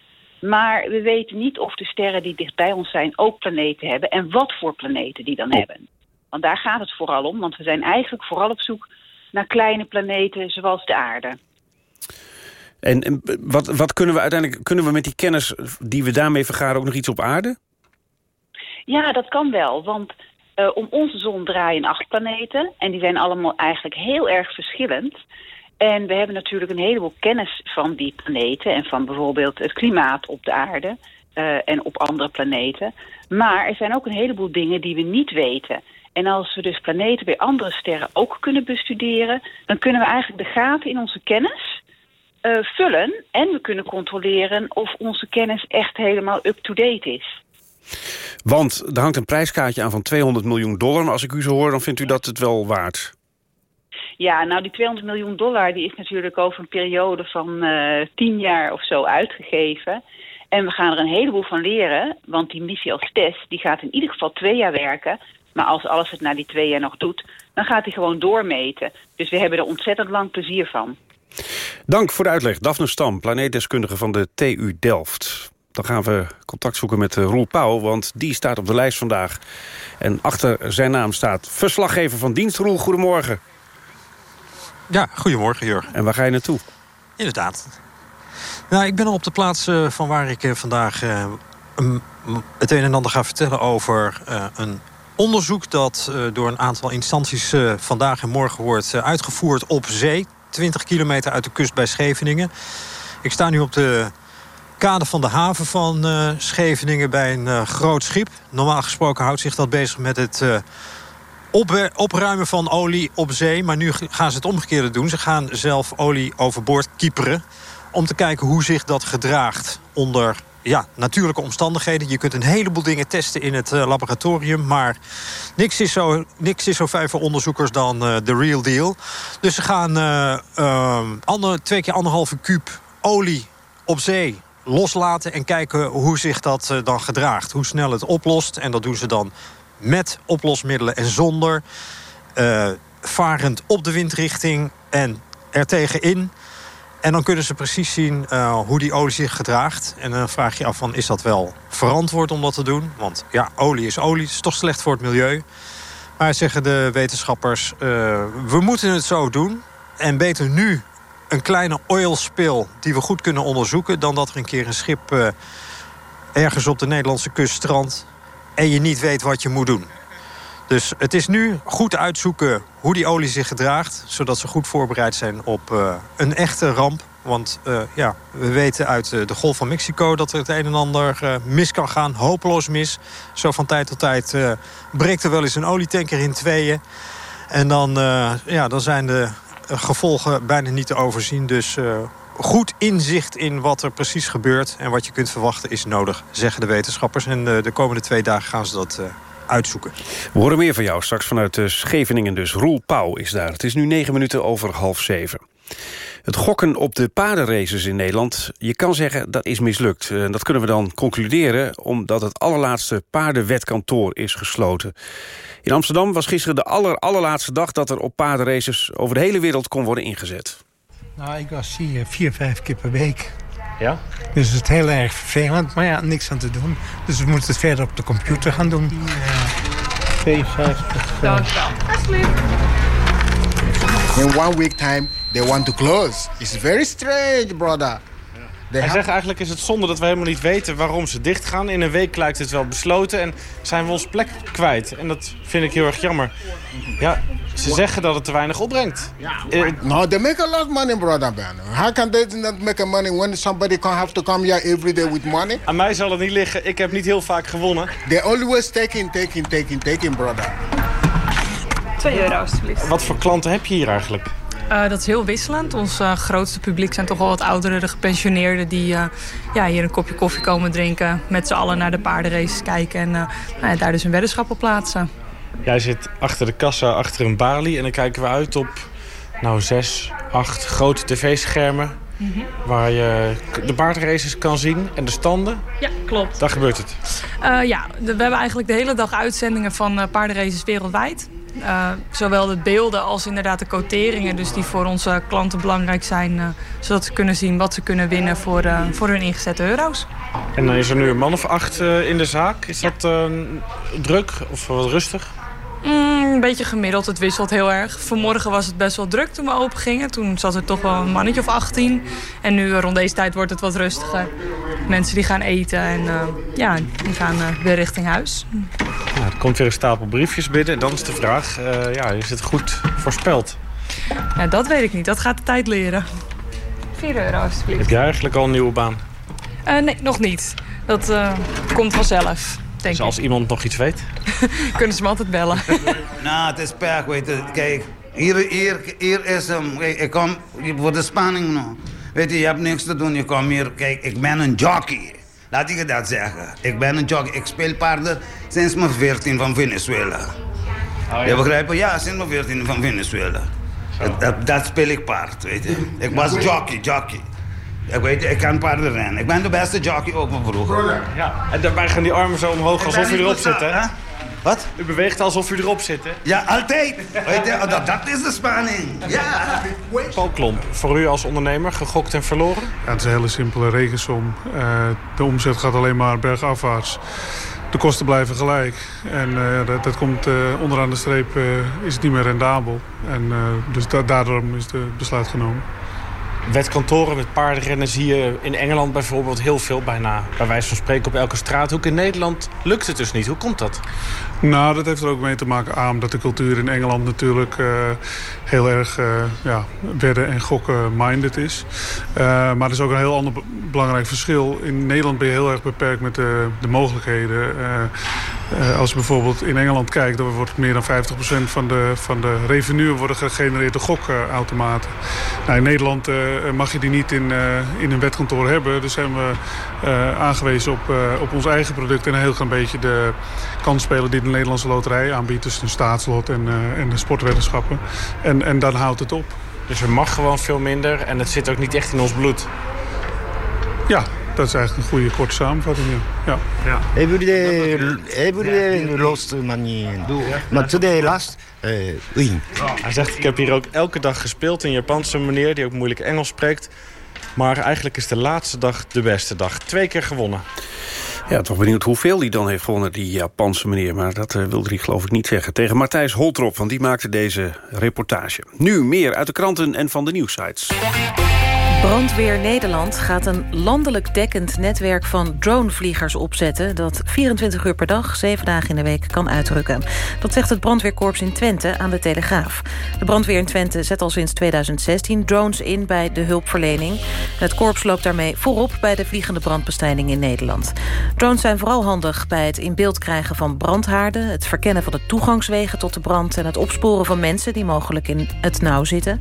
Maar we weten niet of de sterren die dicht bij ons zijn ook planeten hebben. En wat voor planeten die dan hebben. Want daar gaat het vooral om. Want we zijn eigenlijk vooral op zoek naar kleine planeten zoals de aarde. En, en wat, wat kunnen we uiteindelijk, kunnen we met die kennis die we daarmee vergaren ook nog iets op aarde? Ja, dat kan wel. Want eh, om onze zon draaien acht planeten. En die zijn allemaal eigenlijk heel erg verschillend. En we hebben natuurlijk een heleboel kennis van die planeten. En van bijvoorbeeld het klimaat op de aarde. eh, en op andere planeten. Maar er zijn ook een heleboel dingen die we niet weten. En als we dus planeten bij andere sterren ook kunnen bestuderen... dan kunnen we eigenlijk de gaten in onze kennis eh, vullen. En we kunnen controleren of onze kennis echt helemaal up-to-date is. Want er hangt een prijskaartje aan van 200 miljoen dollar. Als ik u zo hoor, dan vindt u dat het wel waard. Ja, nou die 200 miljoen dollar die is natuurlijk over een periode van eh 10 jaar of zo uitgegeven. En we gaan er een heleboel van leren, want die missie als test die gaat in ieder geval twee jaar werken. Maar als alles het na die twee jaar nog doet, dan gaat hij gewoon doormeten. Dus we hebben er ontzettend lang plezier van. Dank voor de uitleg. Daphne Stam, planeetdeskundige van de TU Delft. Dan gaan we contact zoeken met eh, Roel Pauw, want die staat op de lijst vandaag. En achter zijn naam staat verslaggever van dienst. Roel, goedemorgen. Ja, goedemorgen Jurgen. En waar ga je naartoe? Inderdaad. Nou, ik ben al op de plaats eh, van waar ik eh, vandaag eh, het een en ander ga vertellen over een onderzoek dat door een aantal instanties vandaag en morgen wordt uitgevoerd op zee. 20 kilometer uit de kust bij Scheveningen. Ik sta nu op de kade van de haven van Scheveningen bij een groot schip. Normaal gesproken houdt zich dat bezig met het op, opruimen van olie op zee. Maar nu gaan ze het omgekeerde doen. Ze gaan zelf olie overboord kieperen. Om te kijken hoe zich dat gedraagt onder ja, natuurlijke omstandigheden. Je kunt een heleboel dingen testen in het eh, laboratorium. Maar niks is, zo, niks is zo fijn voor onderzoekers dan eh, de real deal. Dus ze gaan eh, ehm, ander, twee keer anderhalve kuub olie op zee loslaten... en kijken hoe zich dat dan gedraagt. Hoe snel het oplost. En dat doen ze dan met oplosmiddelen en zonder. eh, varend op de windrichting en er tegenin. En dan kunnen ze precies zien eh, hoe die olie zich gedraagt. En dan vraag je af van, is dat wel verantwoord om dat te doen? Want ja, olie is olie, het is toch slecht voor het milieu. Maar zeggen de wetenschappers, eh, we moeten het zo doen. En beter nu een kleine oil spill die we goed kunnen onderzoeken... dan dat er een keer een schip ergens op de Nederlandse kust strandt... en je niet weet wat je moet doen. Dus het is nu goed uitzoeken hoe die olie zich gedraagt... zodat ze goed voorbereid zijn op eh, een echte ramp. Want eh, ja, we weten uit eh, de Golf van Mexico... dat er het een en ander mis kan gaan, hopeloos mis. Zo van tijd tot tijd breekt er wel eens een olietanker in tweeën. En dan, ja, dan zijn de gevolgen bijna niet te overzien. Dus goed inzicht in wat er precies gebeurt... en wat je kunt verwachten is nodig, zeggen de wetenschappers. En eh, de komende twee dagen gaan ze dat... eh, uitzoeken. We horen meer van jou straks vanuit eh, Scheveningen dus. Roel Pauw is daar. Het is nu negen minuten over half zeven. Het gokken op de paardenraces in Nederland, je kan zeggen dat is mislukt. Eh, dat kunnen we dan concluderen omdat het allerlaatste paardenwetkantoor is gesloten. In Amsterdam was gisteren de aller, allerlaatste dag dat er op paardenraces over de hele wereld kon worden ingezet. Nou, ik was hier vier, vijf keer per week. Ja? Dus het is heel erg vervelend, maar ja, niks aan te doen. Dus we moeten het verder op de computer gaan doen. 52. In one week time, they want to close. It's very strange, brother. Hij zegt eigenlijk is het zonde dat we helemaal niet weten waarom ze dicht gaan. In een week lijkt het wel besloten en zijn we ons plek kwijt. En dat vind ik heel erg jammer. Ja, ze zeggen dat het te weinig opbrengt. Eh, No, they make a lot of money, brother man. How can they not make a money when somebody can have to come here every day with money? Aan mij zal het niet liggen. Ik heb niet heel vaak gewonnen. They always taking, taking, taking, taking, brother. 2 euro alstublieft. Wat voor klanten heb je hier eigenlijk? Eh, dat is heel wisselend. Ons eh, grootste publiek zijn toch wel wat ouderen, de gepensioneerden... die eh, ja, hier een kopje koffie komen drinken... met z'n allen naar de paardenraces kijken... en nou ja, daar dus een weddenschap op plaatsen. Jij zit achter de kassa, achter een balie. En dan kijken we uit op nou, zes, acht grote tv-schermen. Mhm. Waar je de paardenraces kan zien en de standen. Ja, klopt. Daar gebeurt het. Ja, we hebben eigenlijk de hele dag uitzendingen van paardenraces wereldwijd. Uh, zowel de beelden als inderdaad de quoteringen. Dus die voor onze klanten belangrijk zijn. Uh, zodat ze kunnen zien wat ze kunnen winnen voor, uh, voor hun ingezette euro's. En dan is er nu een man of acht in de zaak. Is dat druk of wat rustig? Mm, een beetje gemiddeld. Het wisselt heel erg. Vanmorgen was het best wel druk toen we open gingen. Toen zat er toch wel een mannetje of 18. En nu rond deze tijd wordt het wat rustiger. Mensen die gaan eten en ja, die gaan weer richting huis. Er komt weer een stapel briefjes binnen. Dan is de vraag, uh, ja, is het goed voorspeld? Ja, dat weet ik niet. Dat gaat de tijd leren. 4 euro alsjeblieft. Heb jij eigenlijk al een nieuwe baan? nee, nog niet. Dat komt vanzelf. Denk dus als ik. iemand nog iets weet? Kunnen ze me altijd bellen. nou, het is pech, weet je. Kijk, hier, hier, hier is hem. Kijk, ik kom voor de spanning nog. Weet je, je hebt niks te doen. Je komt hier. Kijk, ik ben een jockey. Laat ik je dat zeggen. Ik ben een jockey. Ik speel paarden sinds mijn 14 van Venezuela. Oh, ja. Je begrijpt? Ja, sinds mijn 14 van Venezuela. Dat, dat, speel ik paard, weet je. Ik was jockey, jockey. Ik weet, ik kan paarden rennen. Ik ben de beste jockey ook van vroeger. Ja, en daarbij gaan die armen zo omhoog alsof u erop zit, hè? Wat? U beweegt alsof u erop zit, hè? Ja, altijd. Weet je, dat, dat is de spanning. Ja. Paul Klomp, voor u als ondernemer, gegokt en verloren? Ja, het is een hele simpele rekensom. Uh, de omzet gaat alleen maar bergafwaarts. De kosten blijven gelijk. En uh, dat, komt uh, onderaan de streep is het niet meer rendabel. En dus da daardoor is het besluit genomen. Wetkantoren met paardenrennen zie je in Engeland bijvoorbeeld heel veel. Bijna bij wijze van spreken op elke straathoek. In Nederland lukt het dus niet. Hoe komt dat? Nou, dat heeft er ook mee te maken aan dat de cultuur in Engeland natuurlijk uh, heel erg uh, ja, wedden en gokken minded is. Uh, maar er is ook een heel ander belangrijk verschil. In Nederland ben je heel erg beperkt met de, de mogelijkheden. Als je bijvoorbeeld in Engeland kijkt, dan wordt meer dan 50% van de, van de revenue worden gegenereerd door gokautomaten. Nou, in Nederland mag je die niet in, in een wetkantoor hebben. Dus zijn we aangewezen op, op ons eigen product en een heel klein beetje de kansspelen die de Nederlandse loterij aanbiedt. Dus een staatslot en, en de sportweddenschappen. En, en dan houdt het op. Dus er mag gewoon veel minder en het zit ook niet echt in ons bloed? Ja, dat is eigenlijk een goede korte samenvatting. Ja. ja. Everyday, everyday lost money. Maar today last uh, win. Hij zegt, ik heb hier ook elke dag gespeeld. Een Japanse meneer die ook moeilijk Engels spreekt. Maar eigenlijk is de laatste dag de beste dag. Twee keer gewonnen. Ja, toch benieuwd hoeveel hij dan heeft gewonnen, die Japanse meneer. Maar dat uh, wilde hij geloof ik niet zeggen. Tegen Matthijs Holtrop, want die maakte deze reportage. Nu meer uit de kranten en van de nieuwsites. Brandweer Nederland gaat een landelijk dekkend netwerk van dronevliegers opzetten... dat 24 uur per dag, 7 dagen in de week kan uitrukken. Dat zegt het brandweerkorps in Twente aan de Telegraaf. De brandweer in Twente zet al sinds 2016 drones in bij de hulpverlening. Het korps loopt daarmee voorop bij de vliegende brandbestrijding in Nederland. Drones zijn vooral handig bij het in beeld krijgen van brandhaarden... het verkennen van de toegangswegen tot de brand... en het opsporen van mensen die mogelijk in het nauw zitten.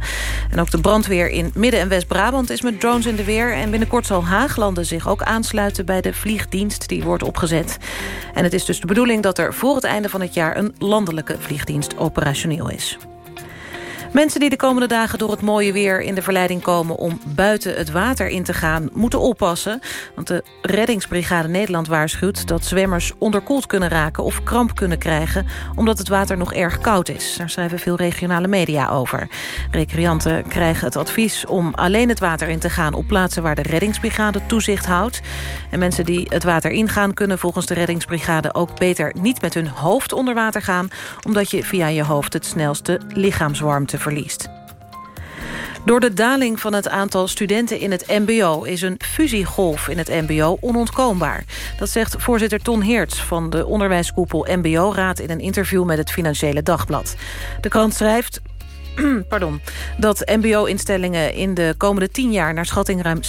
En ook de brandweer in Midden- en West-Brabant is met drones in de weer. En binnenkort zal Haaglanden zich ook aansluiten bij de vliegdienst die wordt opgezet. En het is dus de bedoeling dat er voor het einde van het jaar... een landelijke vliegdienst operationeel is. Mensen die de komende dagen door het mooie weer in de verleiding komen... om buiten het water in te gaan, moeten oppassen. Want de Reddingsbrigade Nederland waarschuwt... dat zwemmers onderkoeld kunnen raken of kramp kunnen krijgen... omdat het water nog erg koud is. Daar schrijven veel regionale media over. Recreanten krijgen het advies om alleen het water in te gaan... op plaatsen waar de Reddingsbrigade toezicht houdt. En mensen die het water ingaan... kunnen volgens de Reddingsbrigade ook beter niet met hun hoofd onder water gaan... omdat je via je hoofd het snelste lichaamswarmte verliest. Door de daling van het aantal studenten in het mbo... is een fusiegolf in het mbo onontkoombaar. Dat zegt voorzitter Ton Heerts van de onderwijskoepel MBO-raad... in een interview met het Financiële Dagblad. De krant schrijft... Pardon, dat mbo-instellingen in de komende tien jaar... naar schatting ruim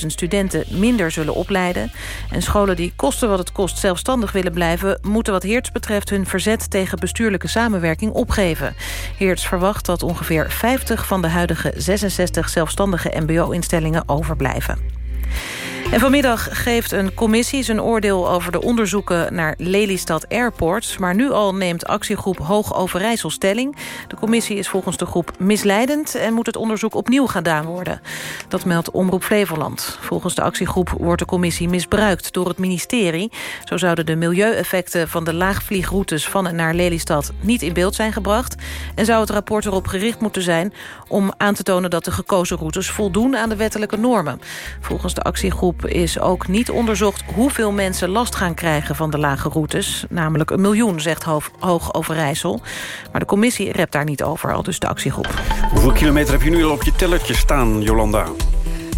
60.000 studenten minder zullen opleiden. En scholen die kosten wat het kost zelfstandig willen blijven... moeten wat Heerts betreft hun verzet tegen bestuurlijke samenwerking opgeven. Heerts verwacht dat ongeveer 50 van de huidige 66 zelfstandige mbo-instellingen overblijven. Vanmiddag geeft een commissie zijn oordeel over de onderzoeken naar Lelystad Airport. Maar nu al neemt actiegroep Hoog Overijssel stelling. De commissie is volgens de groep misleidend en moet het onderzoek opnieuw gedaan worden. Dat meldt Omroep Flevoland. Volgens de actiegroep wordt de commissie misbruikt door het ministerie. Zo zouden de milieueffecten van de laagvliegroutes van en naar Lelystad niet in beeld zijn gebracht. En zou het rapport erop gericht moeten zijn om aan te tonen dat de gekozen routes voldoen aan de wettelijke normen. Volgens de actiegroep is ook niet onderzocht hoeveel mensen last gaan krijgen van de lage routes. Namelijk een miljoen, zegt Hoog Overijssel. Maar de commissie rept daar niet over, al dus de actiegroep. Hoeveel kilometer heb je nu al op je tellertje staan, Jolanda?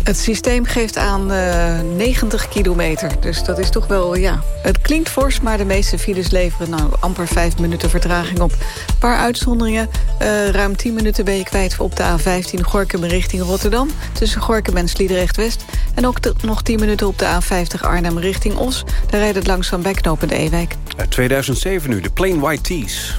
Het systeem geeft aan uh, 90 kilometer. Dus dat is toch wel, ja... Het klinkt fors, maar de meeste files leveren nou amper 5 minuten vertraging op. Een paar uitzonderingen. Uh, ruim 10 minuten ben je kwijt op de A15 Gorkum richting Rotterdam. Tussen Gorkum en Sliedrecht-West. En ook nog 10 minuten op de A50 Arnhem richting Os. Daar rijdt het langzaam bij Ewijk. Uit 2007 nu, de Plain White Tees.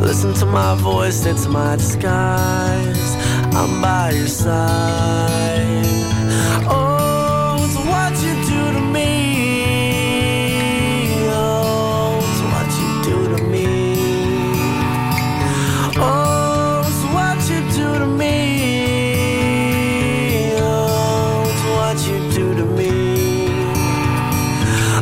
Listen to my voice, it's my disguise. I'm by your side. Oh, it's what you do to me. Oh, it's what you do to me. Oh, it's what you do to me. Oh, it's what you do to me.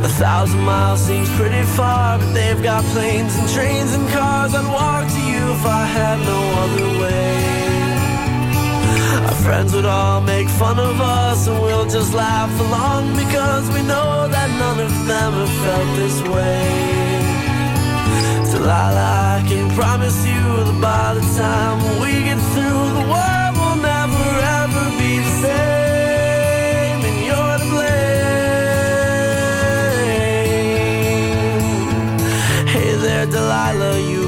A thousand miles seems pretty far, but they've got planes and trains and cars. I'd walk to you if I had no other way. Our friends would all make fun of us, and we'll just laugh along because we know that none of them have felt this way. Delilah, I can promise you that by the time we get through, the world will never ever be the same, and you're to blame. Hey there, Delilah, you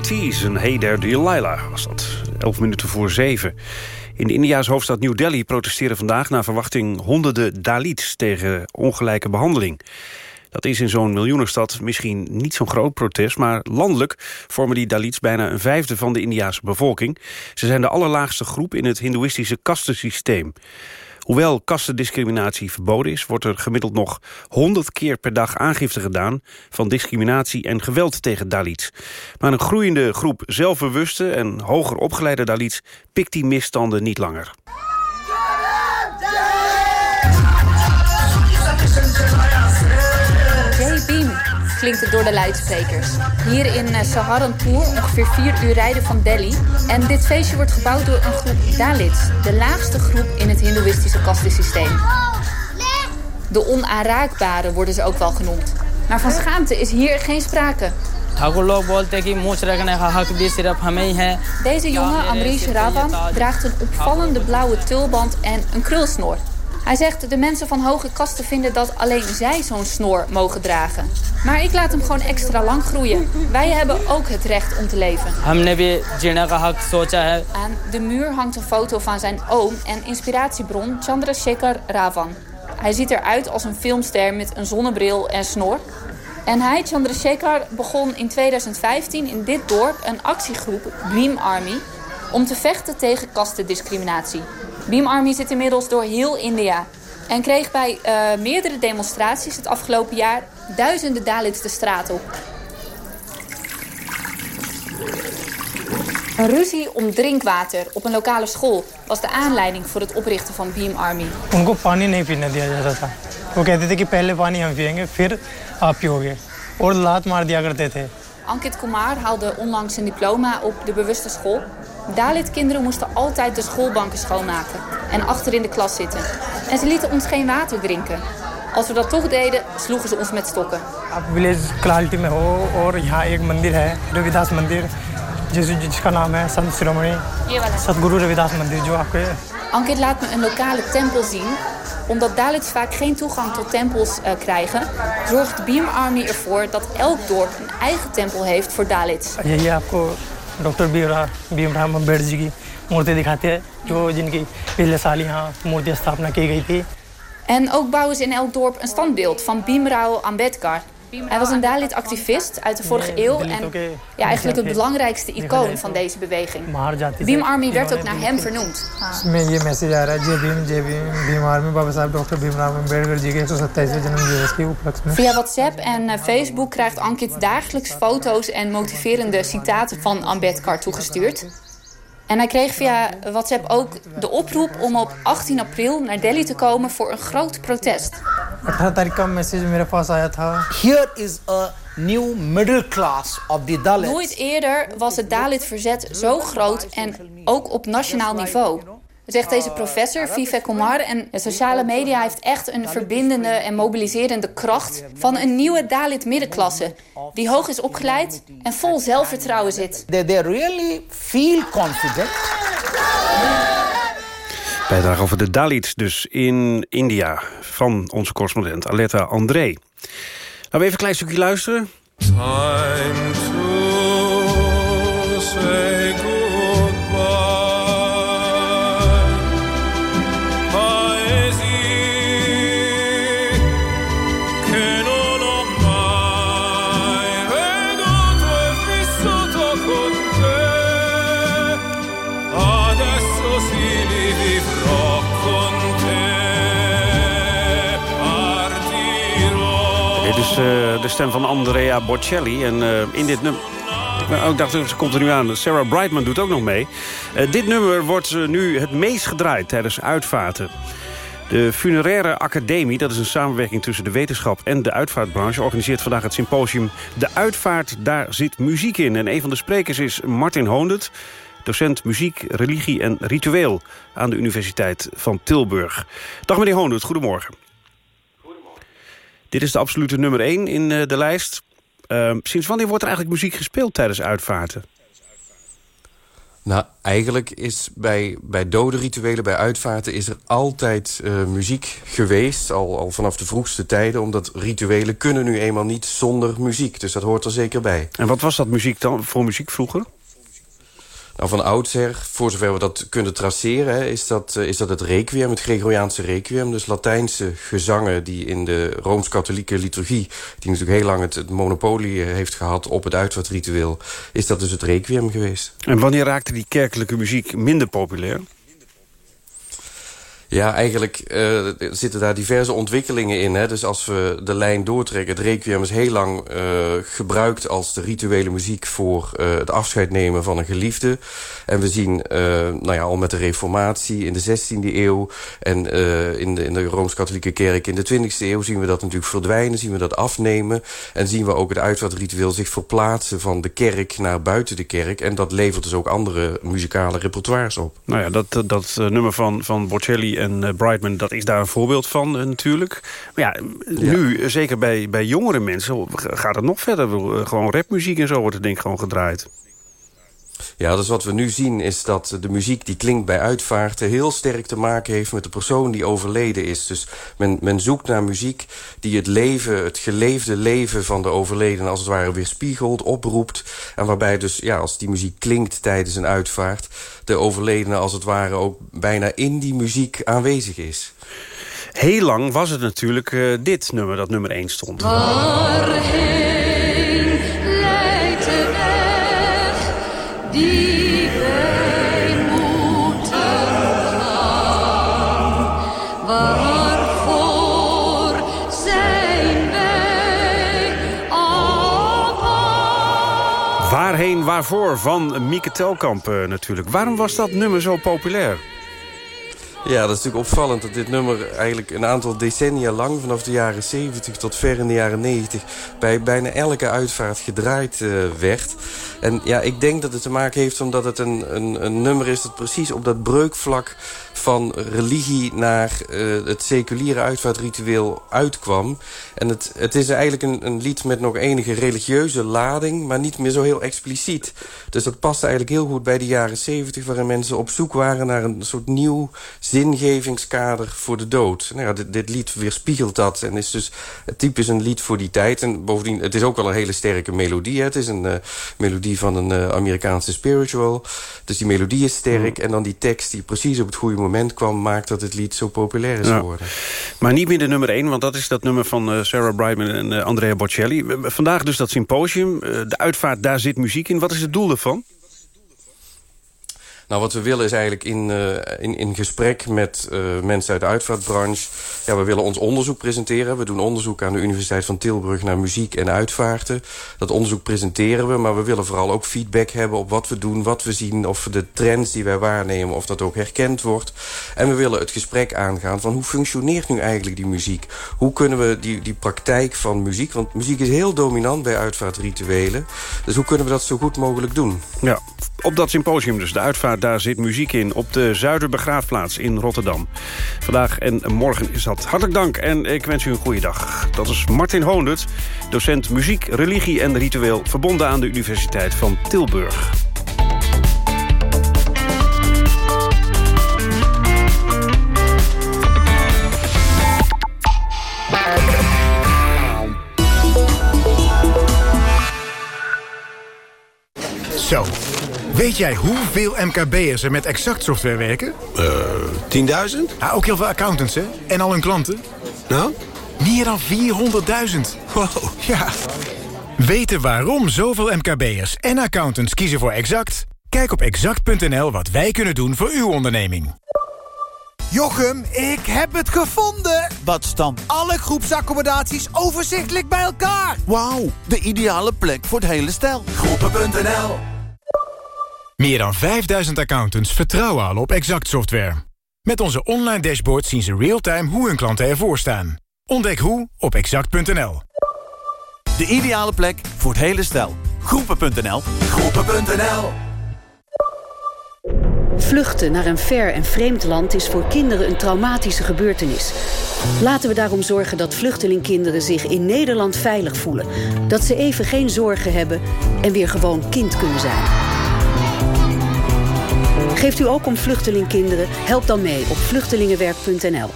Tees en Hey There Delilah was dat. 11 minuten voor zeven. In de India's hoofdstad New Delhi protesteren vandaag... naar verwachting honderden Dalits tegen ongelijke behandeling. Dat is in zo'n miljoenenstad misschien niet zo'n groot protest... maar landelijk vormen die Dalits bijna een vijfde van de Indiaanse bevolking. Ze zijn de allerlaagste groep in het hindoeïstische kastensysteem. Hoewel kastendiscriminatie verboden is... wordt er gemiddeld nog 100 keer per dag aangifte gedaan... van discriminatie en geweld tegen Dalits. Maar een groeiende groep zelfbewuste en hoger opgeleide Dalits... pikt die misstanden niet langer. klinkt het door de luidsprekers. Hier in eh, Saharanpur, ongeveer vier uur rijden van Delhi. En dit feestje wordt gebouwd door een groep Dalits, de laagste groep in het hindoeïstische kastensysteem. De onaanraakbaren worden ze ook wel genoemd. Maar van schaamte is hier geen sprake. Deze jongen, Amrish Ravan, draagt een opvallende blauwe tulband en een krulsnor. Hij zegt de mensen van hoge kasten vinden dat alleen zij zo'n snor mogen dragen. Maar ik laat hem gewoon extra lang groeien. Wij hebben ook het recht om te leven. Aan de muur hangt een foto van zijn oom en inspiratiebron Chandrasekhar Ravan. Hij ziet eruit als een filmster met een zonnebril en snor. En hij, Chandrasekhar, begon in 2015 in dit dorp een actiegroep, Beam Army... om te vechten tegen kastendiscriminatie. Beam Army zit inmiddels door heel India en kreeg bij eh, meerdere demonstraties het afgelopen jaar duizenden Dalits de straat op. Een ruzie om drinkwater op een lokale school was de aanleiding voor het oprichten van Beam Army. उनको पानी नहीं पीने दिया जाता था वो कहते थे कि पहले पानी हम पियेंगे फिर आप पियोगे और लात मार दिया करते थे Ankit Kumar haalde onlangs een diploma op de bewuste school. Dalit-kinderen moesten altijd de schoolbanken schoonmaken en achter in de klas zitten. En ze lieten ons geen water drinken. Als we dat toch deden, sloegen ze ons met stokken. आप विलेज क्लाल्टी में हो और यहाँ एक मंदिर है रविदास मंदिर जिस जिसका नाम है संत शिरोमणि सतगुरु रविदास मंदिर जो आपके Ankit laat me een lokale tempel zien. Omdat Dalits vaak geen toegang tot tempels eh, krijgen, zorgt Beam Army ervoor dat elk dorp een eigen tempel heeft voor Dalits. यही आपको doctor Bhimrao Bhimrao Ambedkar ji की मूर्ति दिखाते हैं, जो जिनकी पिछले साल यहाँ मूर्ति स्थापना की गई थी। एंड ओक बाउज इन एल डोर्प स्टैंडबिल्ड from Bhimrao Ambedkar Hij was een Dalit-activist uit de vorige eeuw en ja, eigenlijk het belangrijkste icoon van deze beweging. Beam Army werd ook naar hem vernoemd. Via WhatsApp en eh, Facebook krijgt Ankit dagelijks foto's en motiverende citaten van Ambedkar toegestuurd. En hij kreeg via WhatsApp ook de oproep om op 18 april naar Delhi te komen voor een groot protest. Ik een message aaya is a new middle class of the Dalits. Nooit eerder was het Dalit verzet zo groot en ook op nationaal niveau. Zegt deze professor Vivek Kumar. En sociale media heeft echt een verbindende en mobiliserende kracht van een nieuwe Dalit-middenklasse. Die hoog is opgeleid en vol zelfvertrouwen zit. They, they really feel confident. Bijdrage over de Dalits dus in India van onze correspondent Aletta André. Nou, we even een klein stukje luisteren. Time de stem van Andrea Bocelli. En eh, in dit nummer... Nou, ik dacht, ze komt er nu aan. Sarah Brightman doet ook nog mee. Eh, dit nummer wordt eh, nu het meest gedraaid tijdens uitvaarten. De Funeraire Academie, dat is een samenwerking tussen de wetenschap en de uitvaartbranche... organiseert vandaag het symposium De Uitvaart, daar zit muziek in. En een van de sprekers is Martin Hoondert, docent muziek, religie en ritueel... aan de Universiteit van Tilburg. Dag meneer Hoondert, goedemorgen. Dit is de absolute nummer 1 in eh, de lijst. Ehm, sinds wanneer wordt er eigenlijk muziek gespeeld tijdens uitvaarten? Nou, eigenlijk is bij, bij dode rituelen, bij uitvaarten... is er altijd eh, muziek geweest, al, al vanaf de vroegste tijden... omdat rituelen kunnen nu eenmaal niet zonder muziek. Dus dat hoort er zeker bij. En wat was dat muziek dan voor muziek vroeger? Nou, van oudsher, voor zover we dat kunnen traceren... Is, dat, eh, is dat het requiem, het Gregoriaanse requiem. Dus Latijnse gezangen die in de Rooms-Katholieke liturgie... die natuurlijk heel lang het, het monopolie eh, heeft gehad op het uitvaartritueel... is dat dus het requiem geweest. En wanneer raakte die kerkelijke muziek minder populair? Ja, eigenlijk uh, zitten daar diverse ontwikkelingen in. Hè? Dus als we de lijn doortrekken... het requiem is heel lang uh, gebruikt als de rituele muziek... voor uh, het afscheid nemen van een geliefde. En we zien nou ja, al met de reformatie in de 16e eeuw... en in de, in de Rooms-Katholieke kerk in de 20e eeuw... zien we dat natuurlijk verdwijnen, zien we dat afnemen... en zien we ook het uitvaartritueel zich verplaatsen van de kerk naar buiten de kerk. En dat levert dus ook andere muzikale repertoires op. Nou ja, dat, dat nummer van, van Bocelli en eh, Brightman, dat is daar een voorbeeld van eh, natuurlijk. Maar ja, nu, eh, zeker bij, bij jongere mensen, gaat het nog verder. Gewoon rapmuziek en zo wordt denk ik gewoon gedraaid. Ja, dus wat we nu zien is dat de muziek die klinkt bij uitvaarten... heel sterk te maken heeft met de persoon die overleden is. Dus men, men zoekt naar muziek die het leven, het geleefde leven van de overledene... als het ware weerspiegelt, oproept. En waarbij dus, ja, als die muziek klinkt tijdens een uitvaart... de overledene als het ware ook bijna in die muziek aanwezig is. Heel lang was het natuurlijk eh, dit nummer dat nummer 1 stond. Waarheen die wij moeten? Waarvoor zijn wij Waarheen, waarvoor van Mieke Telkamp eh, natuurlijk. Waarom was dat nummer zo populair? Ja, dat is natuurlijk opvallend dat dit nummer eigenlijk een aantal decennia lang... vanaf de jaren 70 tot ver in de jaren 90... bij bijna elke uitvaart gedraaid eh, werd. En ja, ik denk dat het te maken heeft omdat het een, een, een nummer is... dat precies op dat breukvlak van religie naar eh, het seculiere uitvaartritueel uitkwam. En het, het is eigenlijk een, een lied met nog enige religieuze lading... maar niet meer zo heel expliciet. Dus dat past eigenlijk heel goed bij de jaren 70... waarin mensen op zoek waren naar een soort nieuw zingevingskader voor de dood. Nou ja, dit, dit lied weerspiegelt dat en is dus typisch een lied voor die tijd. En bovendien, het is ook wel een hele sterke melodie. Hè. Het is een uh, melodie van een uh, Amerikaanse spiritual. Dus die melodie is sterk. En dan die tekst die precies op het goede moment kwam... maakt dat het lied zo populair is Ja. geworden. Maar niet meer de nummer 1, want dat is dat nummer van eh, Sarah Brightman en eh, Andrea Bocelli. Vandaag dus dat symposium. eh, de uitvaart, daar zit muziek in. Wat is het doel ervan? Nou, wat we willen is eigenlijk in, eh, in, in gesprek met eh, mensen uit de uitvaartbranche... Ja, we willen ons onderzoek presenteren. We doen onderzoek aan de Universiteit van Tilburg naar muziek en uitvaarten. Dat onderzoek presenteren we, maar we willen vooral ook feedback hebben... op wat we doen, wat we zien, of de trends die wij waarnemen... of dat ook herkend wordt. En we willen het gesprek aangaan van hoe functioneert nu eigenlijk die muziek? Hoe kunnen we die, die praktijk van muziek... want muziek is heel dominant bij uitvaartrituelen... dus hoe kunnen we dat zo goed mogelijk doen? Ja, op dat symposium dus. De uitvaart, daar zit muziek in. Op de Zuiderbegraafplaats in Rotterdam. Vandaag en morgen is dat. Hartelijk dank en ik wens u een goede dag. Dat is Martin Hoondert, docent muziek, religie en ritueel... verbonden aan de Universiteit van Tilburg. Zo. Weet jij hoeveel MKB'ers er met Exact software werken? Eh, 10.000? Ja, ook heel veel accountants, hè? En al hun klanten. Nou? Meer dan 400.000. Wow. Ja. Weten waarom zoveel MKB'ers en accountants kiezen voor Exact? Kijk op exact.nl wat wij kunnen doen voor uw onderneming. Jochem, ik heb het gevonden! Wat dan? Alle groepsaccommodaties overzichtelijk bij elkaar! Wauw, de ideale plek voor het hele stel. Groepen.nl Meer dan 5000 accountants vertrouwen al op Exact software. Met onze online dashboard zien ze real-time hoe hun klanten ervoor staan. Ontdek hoe op exact.nl. De ideale plek voor het hele stel. Groepen.nl Groepen.nl Vluchten naar een ver en vreemd land is voor kinderen een traumatische gebeurtenis. Laten we daarom zorgen dat vluchtelingkinderen zich in Nederland veilig voelen. Dat ze even geen zorgen hebben en weer gewoon kind kunnen zijn. Geeft u ook om vluchtelingkinderen? Help dan mee op vluchtelingenwerk.nl.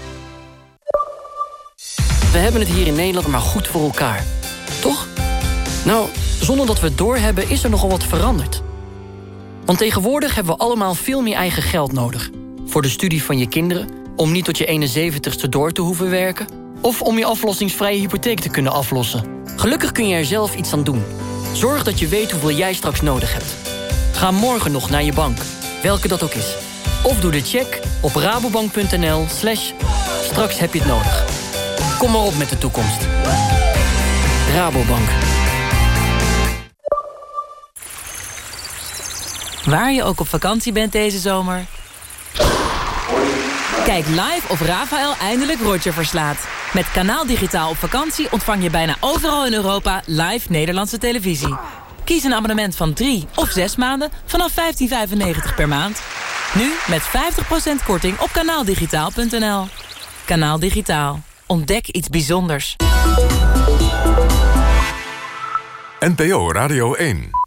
We hebben het hier in Nederland maar goed voor elkaar. Toch? Nou, zonder dat we het doorhebben is er nogal wat veranderd. Want tegenwoordig hebben we allemaal veel meer eigen geld nodig. Voor de studie van je kinderen, om niet tot je 71ste door te hoeven werken... of om je aflossingsvrije hypotheek te kunnen aflossen. Gelukkig kun je er zelf iets aan doen. Zorg dat je weet hoeveel jij straks nodig hebt. Ga morgen nog naar je bank, welke dat ook is. Of doe de check op rabobank.nl slash straks heb je het nodig. Kom maar op met de toekomst. Rabobank. Waar je ook op vakantie bent deze zomer. Kijk live of Rafael eindelijk Roger verslaat. Met Kanaal Digitaal op vakantie ontvang je bijna overal in Europa live Nederlandse televisie. Kies een abonnement van 3 of 6 maanden vanaf 15,95 per maand. Nu met 50% korting op kanaaldigitaal.nl. Kanaal Digitaal. Ontdek iets bijzonders. NPO Radio 1